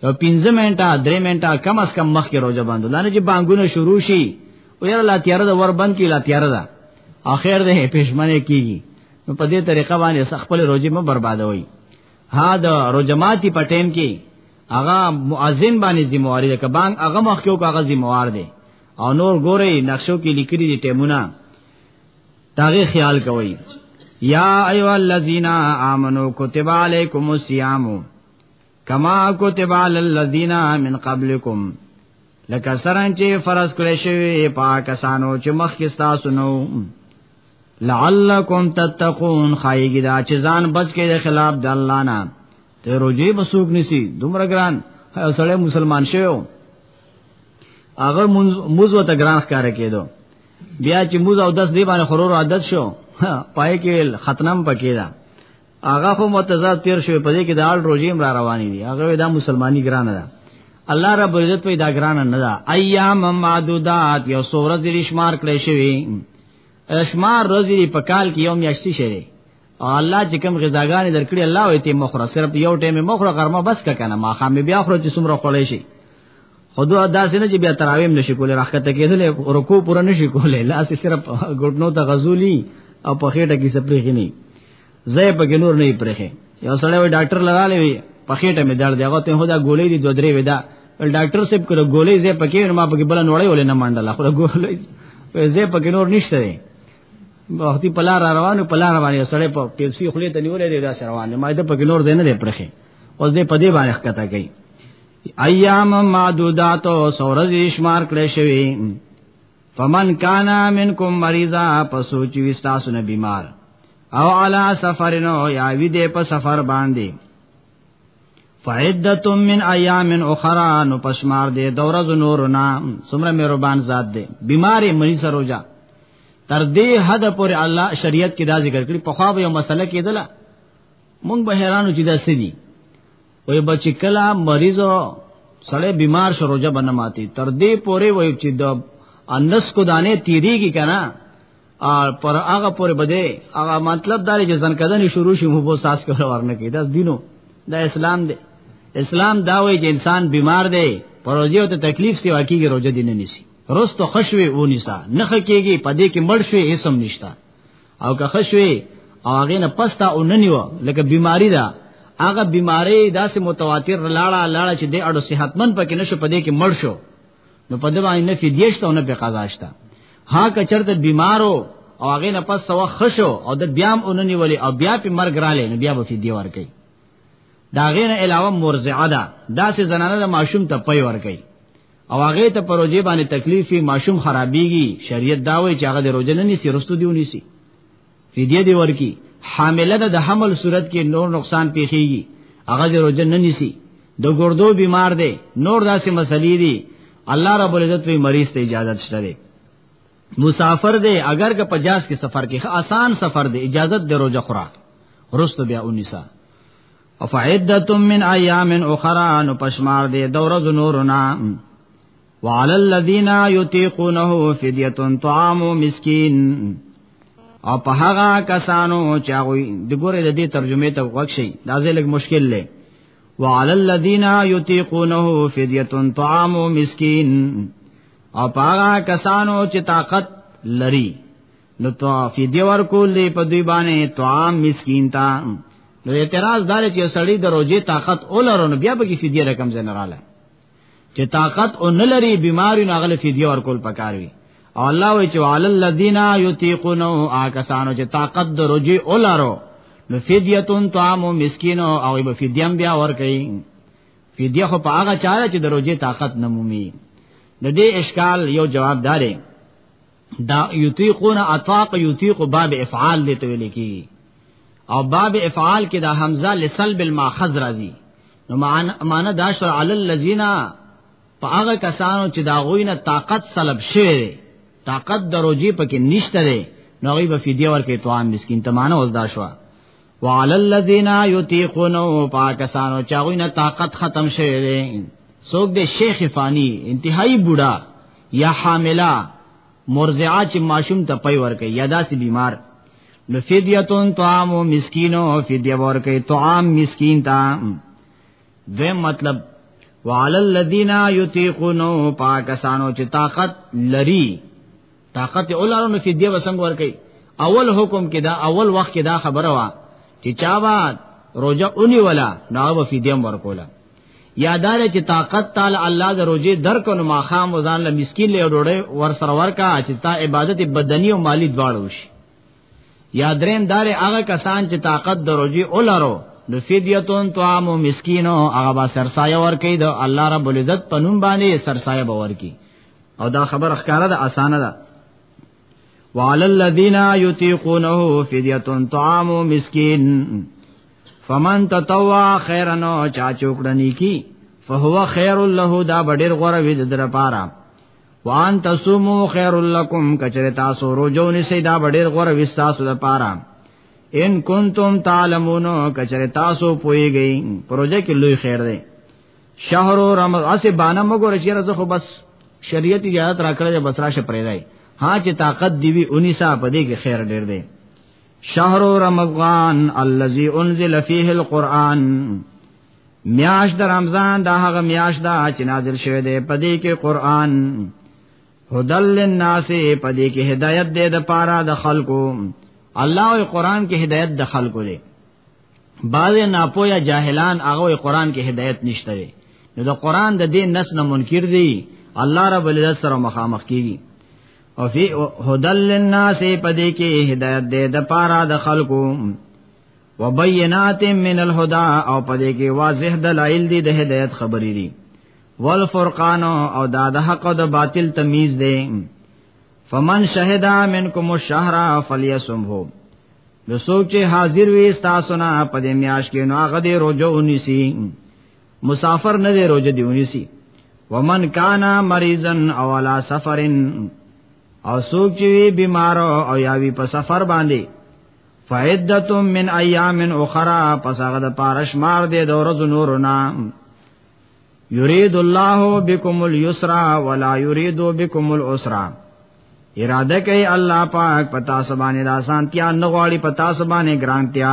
ته 15 منټه 3 منټه کم اس کم مخ کې روزه باندې لانه چې بانګونه شروع شي او یاره لا تیار ده ور بند کی لا تیار ده اخر ده پښمنه کیږي نو په دې طریقه باندې خپل روزه مې بربادوي ها دا روزماتي په ټیم کې هغه مؤذن باندې ذمہواری ده کبان هغه مخ کې هغه ذمہوار دی او نور ګوري نقشو کې لیکلي دي ټیمونه تاغه خیال کوي یا ایو الذین آمنو کتب علیکم الصیام کما کتب علی الذین من قبلکم لکه سران چې فرض کړی شوی پاکستانو چې مخ کې تاسو نو لعلکم تتقون خایګی دا چې ځان بچ کې د خلاف د الله نه ته روجي بسوک نسی دومره ګران سړی مسلمان شوی هغه موز وته ګران ښکار کېدو بیا چې موز او دس دی باندې خرور عادت شو پای کې ختنم پکې دا هغه خو متضاد تیر شوی په دې کې د آل رژیم را روانې دي هغه دا مسلمانی ګرانه ده الله رب العزت په دا ګرانه نه ده ایام معدودات یو سور ذری شمار کړی شوی شمار رزری په کال کې یوم یشتی شری او الله چې کوم غذاګانې درکړي الله وي ته مخره صرف یو ټیم مخره غرمه بس کا کنه ما خامې بیا خره چې سمره خړې شي خود ادا سینه چې بیا تراویم نشي کولای راخته کېدل رکوع پوره نشي کولای لاس صرف ګډنو ته غزولي او په خېټه کې سپریږي نه زه په کې نور نه پرخه یو سړی وی ډاکټر لراله وی په خېټه مې درد هغه ته هدا ګولې دي دوه درې ودا ول ډاکټر صاحب کړه ګولې زه پکې نو ما پکې بل نوړې ولې نه منډل خو ګولې زه پکې نور نشته دی وختي پلا را روانو پلا روانې سړی په پیپسي خلې ته نیولې دی دا روانه ما دې پکې نور زنه دې پرخه اوس دې پدې باندې ښکته کوي ایام معدودات او سورز شمار کړې شوی فمن کان منکم مریضا پسو چې وستاسو نه بیمار او علا سفرنو یا وی دې په سفر باندې فعدت من ایام اخرى نو پشمار دې دورز نور نا سمره مهربان ذات دې بیمارې مریض روزا تر دې حد پورې الله شریعت کې دا ذکر کړی په خوا به یو مسله کېدله مونږ به حیرانو چې دا سدي وای بچی کله مریض سړی بیمار شو روزه بنه ماتي تر دې پورې وای چې د انس کو دانه تیریږي کنه پر هغه پورې بده هغه مطلب دا چې ځن کدنې شروع شي مو بو ساس کې ورنه کې دا دینو دا اسلام دی اسلام دا وای چې انسان بیمار دی پروژه ته تکلیف سی واکیږي روزه دینه نسی رستو خشوي ونیسا نخ کېږي پدې کې مړ شي هیڅ هم نشتا او که خشوي او هغه نه پستا او ننیو لکه بیماری ده هغه بیماری داسې متواتر لاړه لاړه چې د اړو صحتمن پکې نشو پدې کې مړ شو نو په دې باندې نه فدیشت او نه په قضا شته ها که چرته بیمارو او هغه نه پس سوا خشو او د بیام اوننی ولی او بیا په مرګ رااله نو بیا به فدیه ور کوي دا غیر علاوه مرزعه ده داسې زنانه د ماشوم ته پي ور کوي او هغه ته پروژې باندې تکلیفي ماشوم خرابيږي شریعت دا وایي چې هغه د روزنه نيسي رستو دیونی سي فدیه دی ورکی حامله ده د حمل صورت کې نور نقصان پیخیږي هغه د روزنه نه نيسي د ګردو بیمار دی نور داسې مسلې دي الله رب العزت وی مریض ته اجازه شته دی مسافر دی اگر که 50 کې سفر کې آسان سفر دی اجازه د روزه خورا رستو بیا 19 او فعدتم من ایام اخرى نو پشمار دې دورز نورنا وعلى الذين يطيقونه فديه طعام مسكين او په هغه کسانو چې هغه د ګوره د دې ترجمه ته وښي دا زلګ مشکل لې وعلى الذين يطيقونه فديه طعام مسكين او په هغه کسانو چې طاقت لري نو تو فدیه ورکول دی په دوی باندې طعام مسکین تا نو اعتراض دار چې سړی د روزې طاقت اولرونو بیا به کې فدیه رقم زنراله چې طاقت او نلری بیماری نو غل فدیه ورکول پکاروي او الله وی چې علی الذین یطیقون آکسانو چې طاقت د روزې اولرو نو فدیه تون طعام مسکین او به فدیه بیا ور کوي فدیه خو په هغه چاره چې د روزې طاقت نمومي د دې اشکال یو جواب داري دا یطیقون اطاق یطیق باب افعال دې ته ویل کی او باب افعال کې دا حمزه لسلب الماخذ راځي نو معنا دا شر علی الذین په هغه کسانو چې دا غوینه طاقت سلب شوی طاقت دروجی پکې نشته دی نو غي به فدیه ورکې توام مسكين ته معنا وز دا شو وعلى الذين يطيقون پاکستانو چاغوینه طاقت ختم شوی دی څوک دې شیخ فانی انتهایی بوډا یا حاملا مرضعه چې ماشوم ته پي ور کوي یا داسې بیمار نو فدیتون طعام مسکین او فدیه ور کوي طعام مسکین ته دویم مطلب وعلى الذين يطيقون پاکستانو چې طاقت لري طاقت اولارو نو فدیه وسنګ ور کوي اول حکم کې دا اول وخت کې دا خبره وا چې چا وا روزه اونی ولا نو به فدیه ور کوله یادار چې طاقت تعالی الله د روزي درک نو ماخام وزان له مسکین له ډوړې ور سره ورکا چې تا عبادت بدنی او مالی دواړو شي یادرین دار هغه کسان چې طاقت د روزي اولرو نو فدیتون طعام مسکینو هغه با سرسایه ور کوي د الله رب العزت پنوم باندې سرسایه باور کوي او دا خبر ښکاره ده اسانه ده وعلى الذين يطيقونه فدية طعام مسكين فمن تطوع خیرا نو چا چوکړه نیکی فهو خیر له دا بډیر غره وی در پارا وان تصومو خیر لکم کچره تاسو روزو نسی دا بډیر غره وی تاسو د پارا ان کنتم تعلمون کچره تاسو پویږئ پروژه کې لوی خیر دی شهر رمضان اسه باندې مګور چې راځه خو بس شریعت اجازه راکړه بس راشه پرې دی ها چې طاقت دی وی 19 په دې کې خیر ډیر دی شهر رمضان الذي انزل فيه القرآن میاش د رمضان دا هغه میاش دا چې نازل شوی دی په دې کې قرآن هدل للناس په دې کې هدایت دی د پاره د خلکو الله او قرآن کې هدایت د خلکو دی بعض ناپوهه جاهلان هغه قرآن کې هدایت نشته دی نو د قرآن د دین نس نه منکر دی الله رب العزت سره مخامخ کیږي او فی هدل للناس پدې کې هدایت دې د پارا د خلقو وبینات من الهدى او پدې کې واضح دلایل دي د هدایت خبرې دي والفرقان او دا د حق او د باطل تمیز دی فمن شهدا منکم الشهر فلیصمه نو سوچ حاضر وي تاسو نه پدې میاش کې نو هغه دې روزو ونیسي مسافر نه دی روزه دی ونیسی ومن کانا مریضن او علا سفرن او سوک چې وی بیمار او یا وی په سفر باندې فعدت من ایام اخرى پس هغه د پارش مار دی د ورځو نور نه یرید الله بكم اليسر ولا یرید بكم العسر اراده کوي الله پاک پتا سبانه د آسانتیا نه غواړي پتا سبانه ګرانتیا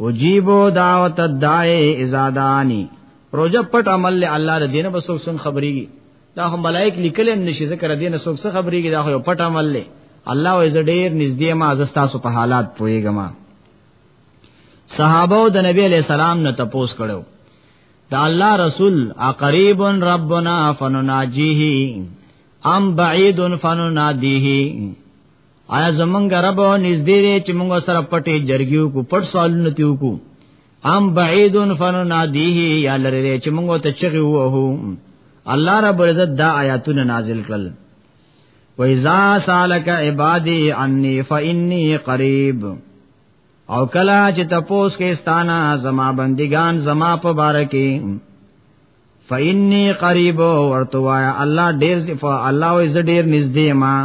وجيبو دعوت الدای اذا دانی روزه پټ عمل له الله د دینه بسو سن خبرېږي دا هم ملائک لیکل هم نشي ذکر دینه سو څه خبرېږي دا خو پټ عمل له الله وې زډیر نږدې ما زستا سو په حالات پويګم صحابه او د نبی علی سلام نه تپوس کړو دا الله رسول اقریب ربنا فنناجیه ام بعید فننادیه آیا زمونږ رب نږدې دی چې موږ سره پټې جرګیو کو پټ سوالونه تیو کو ام بعیدون فننادیه یا لری چې موږ ته چغي وو الله رب عزت دا آیاتونه نازل کړل و اذا سالک عبادی انی فانی قریب او کلا چې تپوس کې ستانه زما بندگان زما په بارکه فإني قریب ورته وایا الله ډیر صف الله او ز ډیر نږدې ما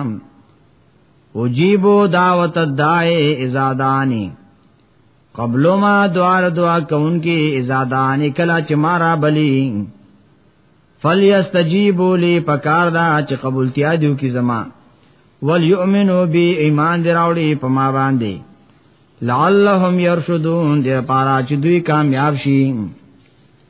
اجیب دعوت الدای اذا دانی قبل ما دوار دعا کون کی اذا دانی کلا چې ما را بلی فلیستجیبوا لی پکار دا چې قبولتیا دیو کی زما وليؤمنو بی ایمان دراوړي په ما باندې لعلهم يرشدون دې پارا چې دوی کامیاب شي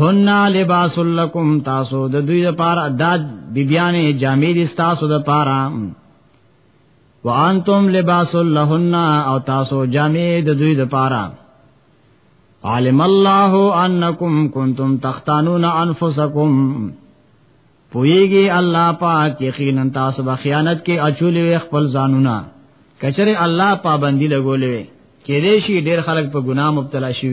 هن لباس لکم تاسو د دوی لپاره داد بیبیانې جامې دي تاسو لپاره وانتم لباس لهن او تاسو جامې د دوی لپاره عالم الله انکم کنتم تختانون انفسکم پویږي الله پاک یقینا تاسو به خیانت کې اچولې خپل ځانونه کچره الله پابندی لګولې کې دې شي ډېر خلک په ګناه مبتلا شي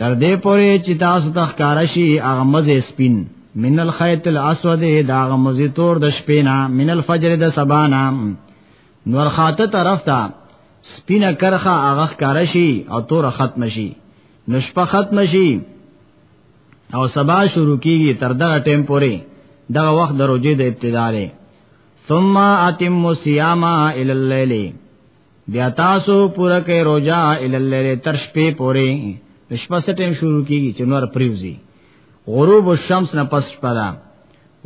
تر دې پورې چې تاسو ته ښکارا شي هغه مزه سپین من الخيط الاسود دا هغه مزه تور د شپې نه من الفجر د سبا نه نور خاطه طرف ته سپینه کرخه هغه ښکارا شي او تور ختم شي نشپه ختم شي او سبا شروع کیږي تر دا ټیم پورې دا وخت د روزې د ابتدا لري ثم اتم صيام الى الليل بیا تاسو پوره کې روزه ال الليل تر شپې پورې شپه سټیم شروع کیږي چې نور پریوزي غروب الشمس نه پس پدا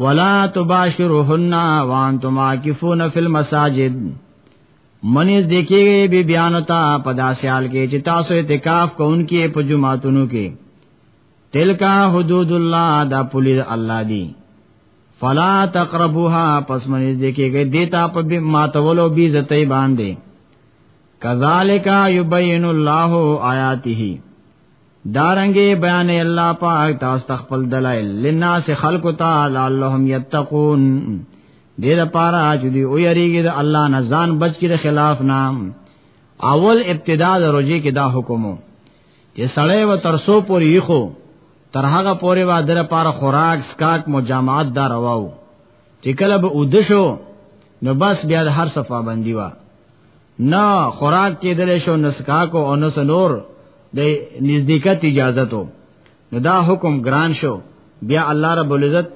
ولا تباشرهن وانتم عاکفون فی المساجد منیز دیکھیږي بی بیان تا پدا سیال کې چې تاسو اعتکاف کوونکې په جمعاتونو کې تلکا حدود الله دا پولیس الله دی فلا تقربوها پس منځ دې کېږي دیتا په به ماتولو بي زتې باندې کذالک یبین الله آیاته دارنګې بیان الله پاک تاسو تخپل دلایل لناس خلق تعالی اللهم یتقون دې لپاره چې دی او یریږي د الله نه ځان بچ کړي خلاف نام اول ابتدا د روزي کې دا حکمو چې سړی و تر سو پورې یخو تر هغه پورې و دره پار خوراک سکاک مجامعات دا رواو چې کله به ودشو نو بس بیا د هر صفه باندې وا نه خوراک کېدل شو نسکاک او نس نور د نزدېکت اجازه ته نو دا حکم ګران شو بیا الله رب العزت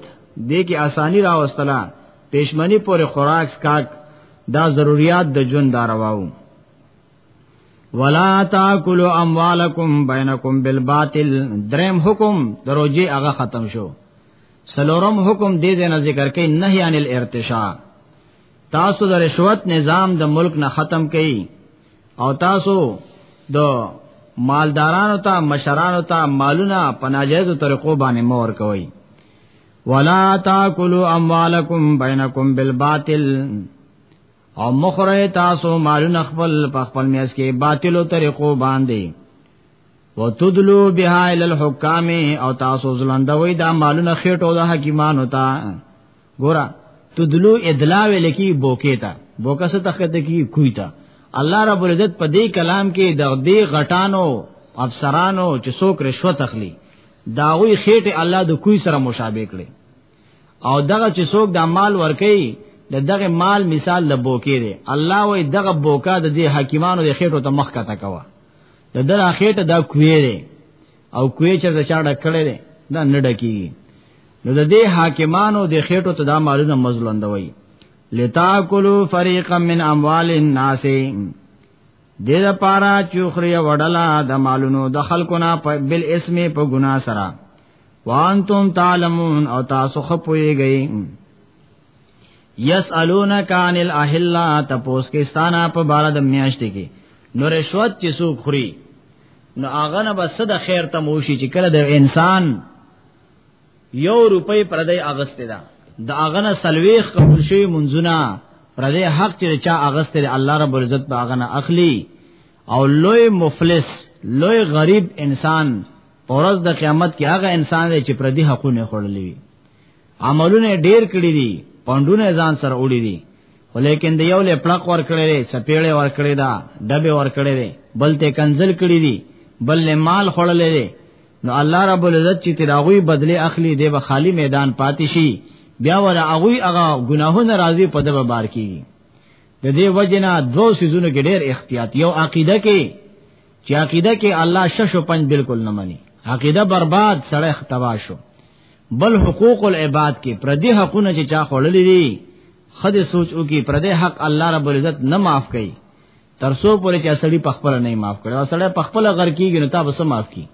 دې کې اسانی را وستلا پېشمنی پورې خوراک سکاک دا ضرورت د ژوند دا رواو ولا تاکلوا اموالکم بینکم بالباطل دریم حکم دروجی هغه ختم شو سلورم حکم دې دې نه ذکر کئ نهی عن الارتشاء تاسو د رشوت نظام د ملک نه ختم کئ او تاسو د مالدارانو ته مشرانو ته مالونه په ناجیزو طریقو باندې مور کوي ولا تاکلوا اموالکم بینکم بالباطل او مخره تاسو مالونه خپل په خپل میاس کې باطلو طریقو باندې وتدلو بها ال الحکام او تاسو زلندوي دا مالونه خېټو د حکیمانو ته ګورا تدلو ادلا ویل کی بوکې تا بوکا څه تخته کی کوی تا الله رب العزت په دې کلام کې د دې غټانو افسرانو چې څوک رشوت اخلي داوی خېټه الله د کوی سره مشابه کړي او دغه چې څوک د مال ورکي د دغه مال مثال د بوکې دی الله وې دغه بوکا د دې حکیمانو د خېټو ته مخ کته کوا د دغه خېټه دا کوې دی او کوې چې د چا ډکړې دی دا نه ډکی نو د دې حاکمانو د خېټو ته دا مالونه مزلندوي لتاکلوا فریقا من اموال الناس دې د پارا چوخري وړلا د مالونو د خلکو نه بل اسمه په ګنا سره وانتم تعلمون او تاسو خپويږئ یسالونک عن الاحلا تپوس کې ستانه په بار د میاشت کې نو رشوت چې سو خوري نو هغه نه بس د خیر ته موشي چې کله د انسان یو روپۍ پردې اغسته ده د هغه نه سلويخ قبول شي منځونه پردې حق چې چا اغسته ده الله رب عزت په هغه نه اخلي او لوی مفلس لوی غریب انسان پورز د قیامت کې هغه انسان دی چې پردي حقونه خورلې وي عملونه ډیر کړی دي پاندونه ځان سره وړي دي ولیکن د یو له پړق ور کړی دی سپېړې ور کړی دا ډبه ور کړی دی بل ته کنزل کړی دي بل له مال خورلې دي نو الله رب العزت چې تراغوي بدله اخلي دی به خالی میدان پاتې شي بیا ور هغه هغه ګناهونه راځي په دبه بار کیږي د دې وجنه دوه سيزونو کې ډېر احتیاط یو عقیده کې چې عقیده کې الله شش او پنج بالکل نه مني عقیده برباد سړی ختوا شو بل حقوق العباد کې پردي حقونه چې چا خړلې دي خدای سوچ او کې پردي حق الله رب العزت نه معاف کوي ترسو پورې چې سړی پخپل نه معاف کړي او سړی پخپل غر کېږي نو تاسو معاف کړي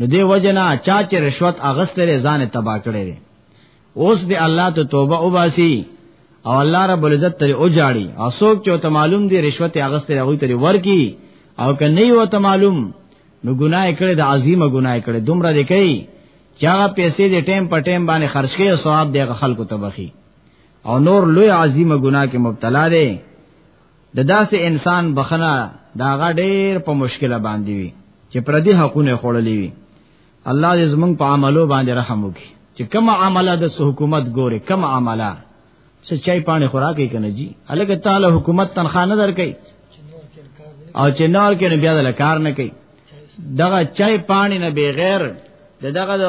نو دی وجنا چا چې رشوت اغستره ځان تبا کړي اوس دې الله ته توبه وباسي او الله رب العزت ته او جاړي او څوک چې ته معلوم دي رشوت اغسته هغه ته ورکی او که نه یو ته معلوم نو ګناه کړي د عظیمه ګناه کړي دومره دې کوي چې هغه پیسې دې ټیم په ټیم باندې خرج کړي او ثواب دې خلکو ته بخي او نور لوی عظیمه ګناه کې مبتلا دي د داسې انسان بخنه داغه ډېر په مشکله باندې وي چې پردي حقونه خړلې وي الله دې زمونږ په عملو باندې رحم وکړي چې کوم عمله د حکومت ګوره کوم عمله څه چای پانی خوراکې کنه جی الګ تعالی حکومت تنخواه نه درکې او چې نور کې بیا د کار نه کوي دغه چای پانی نه بغیر د دغه د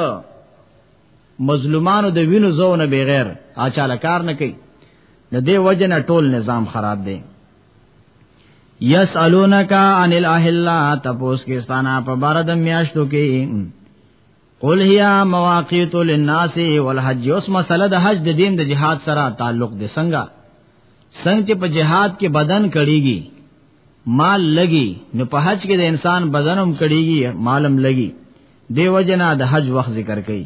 مظلومانو د وینو زو نه بغیر اچاله کار نه کوي د دې وجه نه ټول نظام خراب دی یسالونک عن الاهلا تپوس کې ستانه په بار د میاشتو کې قل هيا مواقیت للناس والحج اوس مسله د حج د دین د جهاد سره تعلق دي څنګه څنګه په جهاد کې بدن کړيږي مال لګي نو په حج کې د انسان بدنم کړيږي مالم لګي دیو جنا د حج وخت ذکر کړي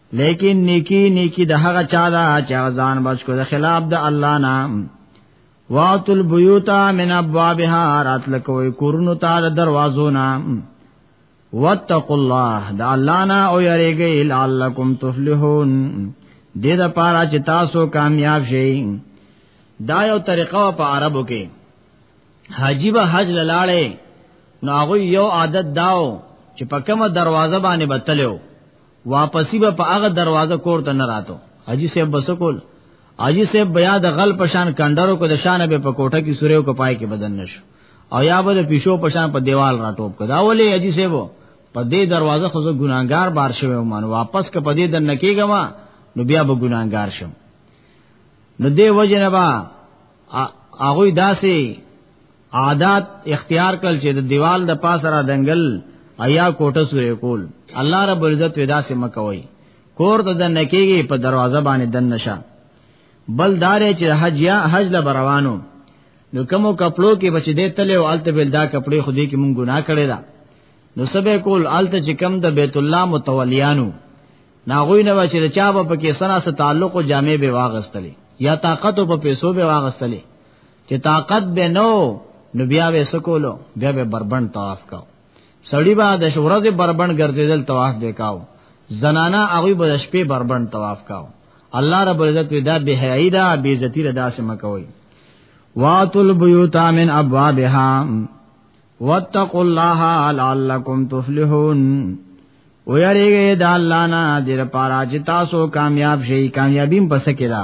لیکن نیکی نیکی د هغه چا دا چې ځان بچ کو د خلاف د الله نام واتل بیوتا من ابوابها راتل کوي کورونو ته د دروازو نام واتقوا الله د الله نه او یریږي لعلکم تفلحون دې د پاره چې تاسو کامیاب شئ دا یو طریقه په عربو کې حاجی به حج لاله نو هغه یو عادت داو چې په کومه دروازه باندې بتلو واپسی به په هغه دروازه کور ته نه راتو حاجی صاحب بس کول حاجی صاحب بیا د غل پشان کندرو کو د شان به په کوټه کې سوریو کو پای کې بدن نشو او یا به د پیشو پشان په دیوال راټوب کدا ولې حاجی صاحب په دې دروازه خو زه ګناګار بار شوم مان واپس که په دې دن نکیګم نو بیا به ګناګار شم نو دې وجه نه با هغه داسې عادت اختیار کړ چې د دیوال د پاسه را دنګل ایا کوټه سورې کول الله رب العزت ودا سي مکوي کور ته د نکیږي په دروازه باندې دن نشه بل دارې چې حج یا حج ل روانو نو کومو کپلو کې بچ دې تله او الته بل دا کپڑے خو دې کې مونږ ګناه کړی دا نو سبه کول الته چې کم د بیت الله متولیانو ناغوی نه چې چا په کې سنا سره تعلق او جامع به واغستلې یا طاقت په پیسو به واغستلې چې طاقت به نو نو بیا به سکولو بیا به بربند طواف کاو سړی به د شورز بربند ګرځیدل طواف وکاو زنانا هغه به د شپې بربند طواف کاو الله رب العزت دا به حیاي دا به عزتی ردا سم کوي واتل بیوتا من ابوابها واتقوا الله لعلکم تفلحون او یریږي د الله نه د لپاره چې تاسو کامیاب شئ کامیابی په سکه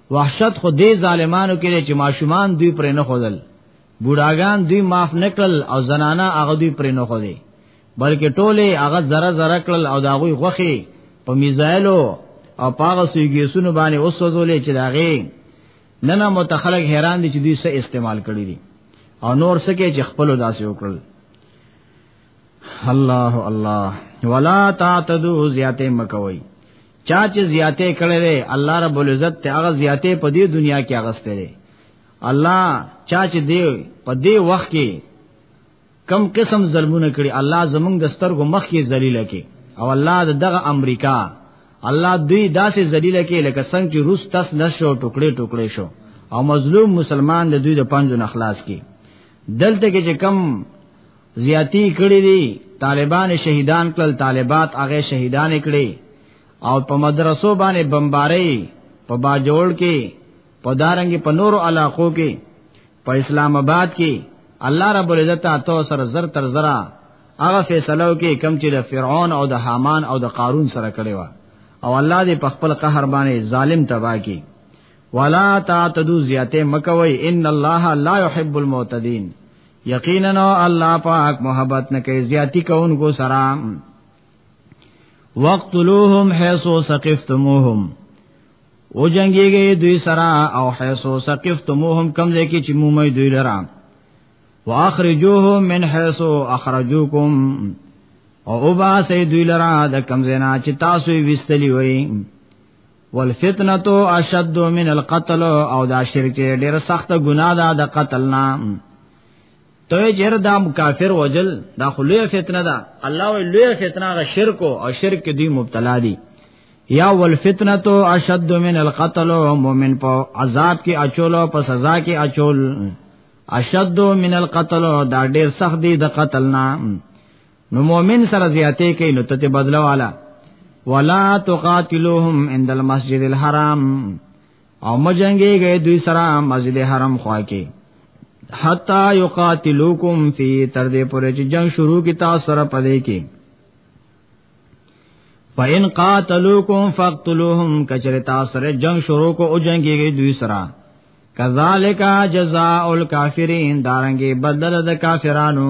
وحشت خو دې ظالمانو کې چې ماشومان دوی پر نه خدل بوډاګان دوی معاف نکړل او زنانا هغه دوی پر نه خدي بلکې ټوله هغه زره زره کړل او دا غوي غوخي په میزایلو او پاغه سویګیسونو باندې اوسوزولې چې داغه نن متخلق حیران دي چې دوی څه استعمال کړی دي او نور څه کې چې خپل داسې وکړل الله الله ولا تعتدو زیاته مکوئ چا چې زیاته کړي دی الله رب العزت ته هغه زیاته په دې دنیا کې اغسته دی الله چا چې دی په دې وخت کې کم قسم ظلمونه کړي الله زمونږ د سترګو مخ کې ذلیل کړي او الله دغه امریکا الله دوی داسې ذلیل کړي لکه څنګه چې روس تاس نشو ټوکړي ټوکړي شو او مظلوم مسلمان د دوی د پنځو نخلاص کړي دلته کې چې کم زیاتی کړی دی طالبان شهیدان کړل طالبات هغه شهیدان کړي او په مدرسو باندې بمباري په باجوړ کې په دارنګ په نورو علاقو کې په اسلام آباد کې الله رب العزت تاسو سره زر تر زرا هغه فیصلو کې کم چې د فرعون او د حامان او د قارون سره کړي وا او الله دې په خپل قهر باندې ظالم تباہ کړي ولا تعتدوا زیاته مکوي ان الله لا يحب المعتدين یقینا الله پاک محبت نه کوي زیاتی کوونکو سره وقتلوهم حيث ثقفتموهم او جنگيږي دوی سره او حيث ثقفتموهم کم ځای کې چې مومي دوی لرا واخرجوهم من حيث اخرجوكم او اوبا سي دوی لرا د کم ځای نه چې تاسو یې وستلی وئ والفتنه تو اشد من القتل او دا شرک ډیر سخت ګناه ده د قتل نه ته جر دا کافر وجل دا خلوی فتنه ده الله وی لوی فتنه غ شرک او شرک دی مبتلا دی یا والفتنه تو اشد من القتل مومن په عذاب کې اچول او په سزا کې اچول اشد من القتل دا ډیر سخت دی د قتل نه نو مؤمن سره زیاتې کوي نو ته بدله والا ولا تقاتلوهم عند المسجد الحرام او مجنګي گئے دوی سره مسجد حرام خوا کې حتا یقاتلوکم فی تر دې پورې چې جنگ شروع کی تاسو سره پدې کې فین قاتلوکم فقتلوهم کچره تاسو سره جنگ شروع کو او جنگي گئے دوی سره کذالک جزاء الکافرین دارنګي بدل د کافرانو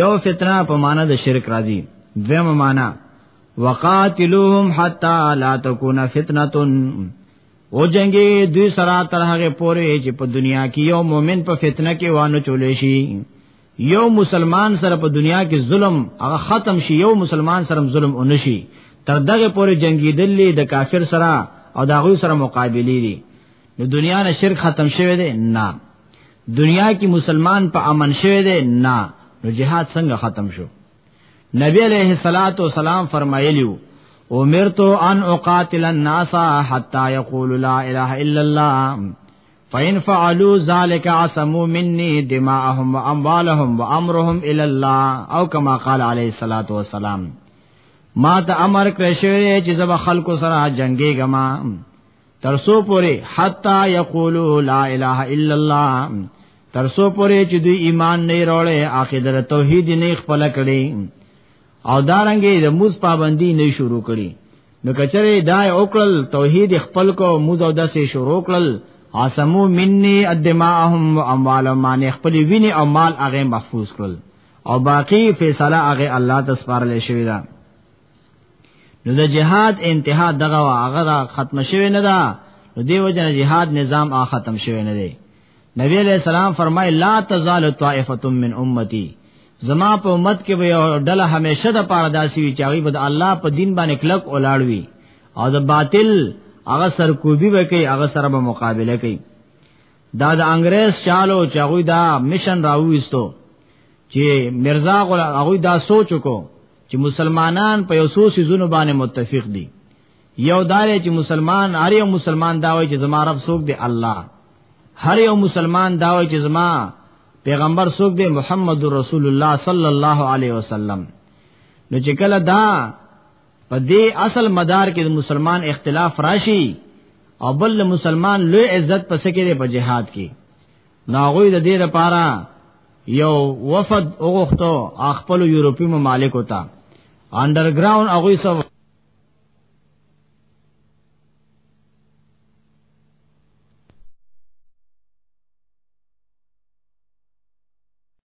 یو فتنه په معنا د شرک راځي دویمه معنا وقاتلوهم حتا لا تکون فتنه او جنگي دوی سره تر هغه پورې چې په دنیا کې یو مؤمن په فتنه کې وانه چولې شي یو مسلمان سره په دنیا کې ظلم هغه ختم شي یو مسلمان سره ظلم ونشي تر دغه پورې جنگي دلی د کافر سره او داغوی سره مقابله دي نو دنیا نه شرک ختم شوه دی نه دنیا کې مسلمان په امن شوه دی نه نو جهاد څنګه ختم شو نبی علیہ الصلات والسلام فرمایلیو امرت ان اقاتل الناس حتا یقول لا اله الا الله فإن فعلوا ذلك عصموا مني دماءهم وأموالهم وأمرهم إلى الله أو كما قال عليه الصلاة والسلام ما ته امر کړی شوی چې زب خلکو سره جنگي غما ترسو پوری حتا یقولو لا اله الا الله ترسو پوری چې دوی ایمان نه وروړي عقیده توحید نه خپل کړي او دارنګې د موز پابندی نه شروع کړي نو کچره دا اوکل توحید خپل کو موز او دسه شروع کړل عاصمو مني ادماهم واموالهم معنی خپل ویني او مال هغه محفوظ کړل او باقی فیصله هغه الله تسپارل شوی دا نو د جهاد انتها دغه هغه ختم شوی نه ده نو دیو جن جهاد نظام آ ختم شوی نه دی نبی علیہ السلام فرمای لا تزال طائفه من امتی زما په امت کې به یو ډله همیشه د پاره داسي وي چې هغه به د الله په دین باندې کلک اولاړوي او د باطل هغه سرکوبي وکي هغه سره به مقابله کوي دا د انګريز چالو چې هغه دا مشن راوېستو چې مرزا غول هغه دا سوچ وکړو چې مسلمانان په یو څو سيزونو باندې متفق دي یو دار چې مسلمان هر یو مسلمان دا وایي چې زما رب څوک دی الله هر یو مسلمان دا وایي چې زما پیغمبر څوک دی محمد رسول الله صلی الله علیه وسلم نو چې کله دا په دې اصل مدار کې د مسلمان اختلاف راشي او بل مسلمان لوی عزت پسې کې په جهاد کې ناغوی د دې لپاره یو وفد وغوښتو خپل یورپی ممالکو ته انډرګراوند هغه سو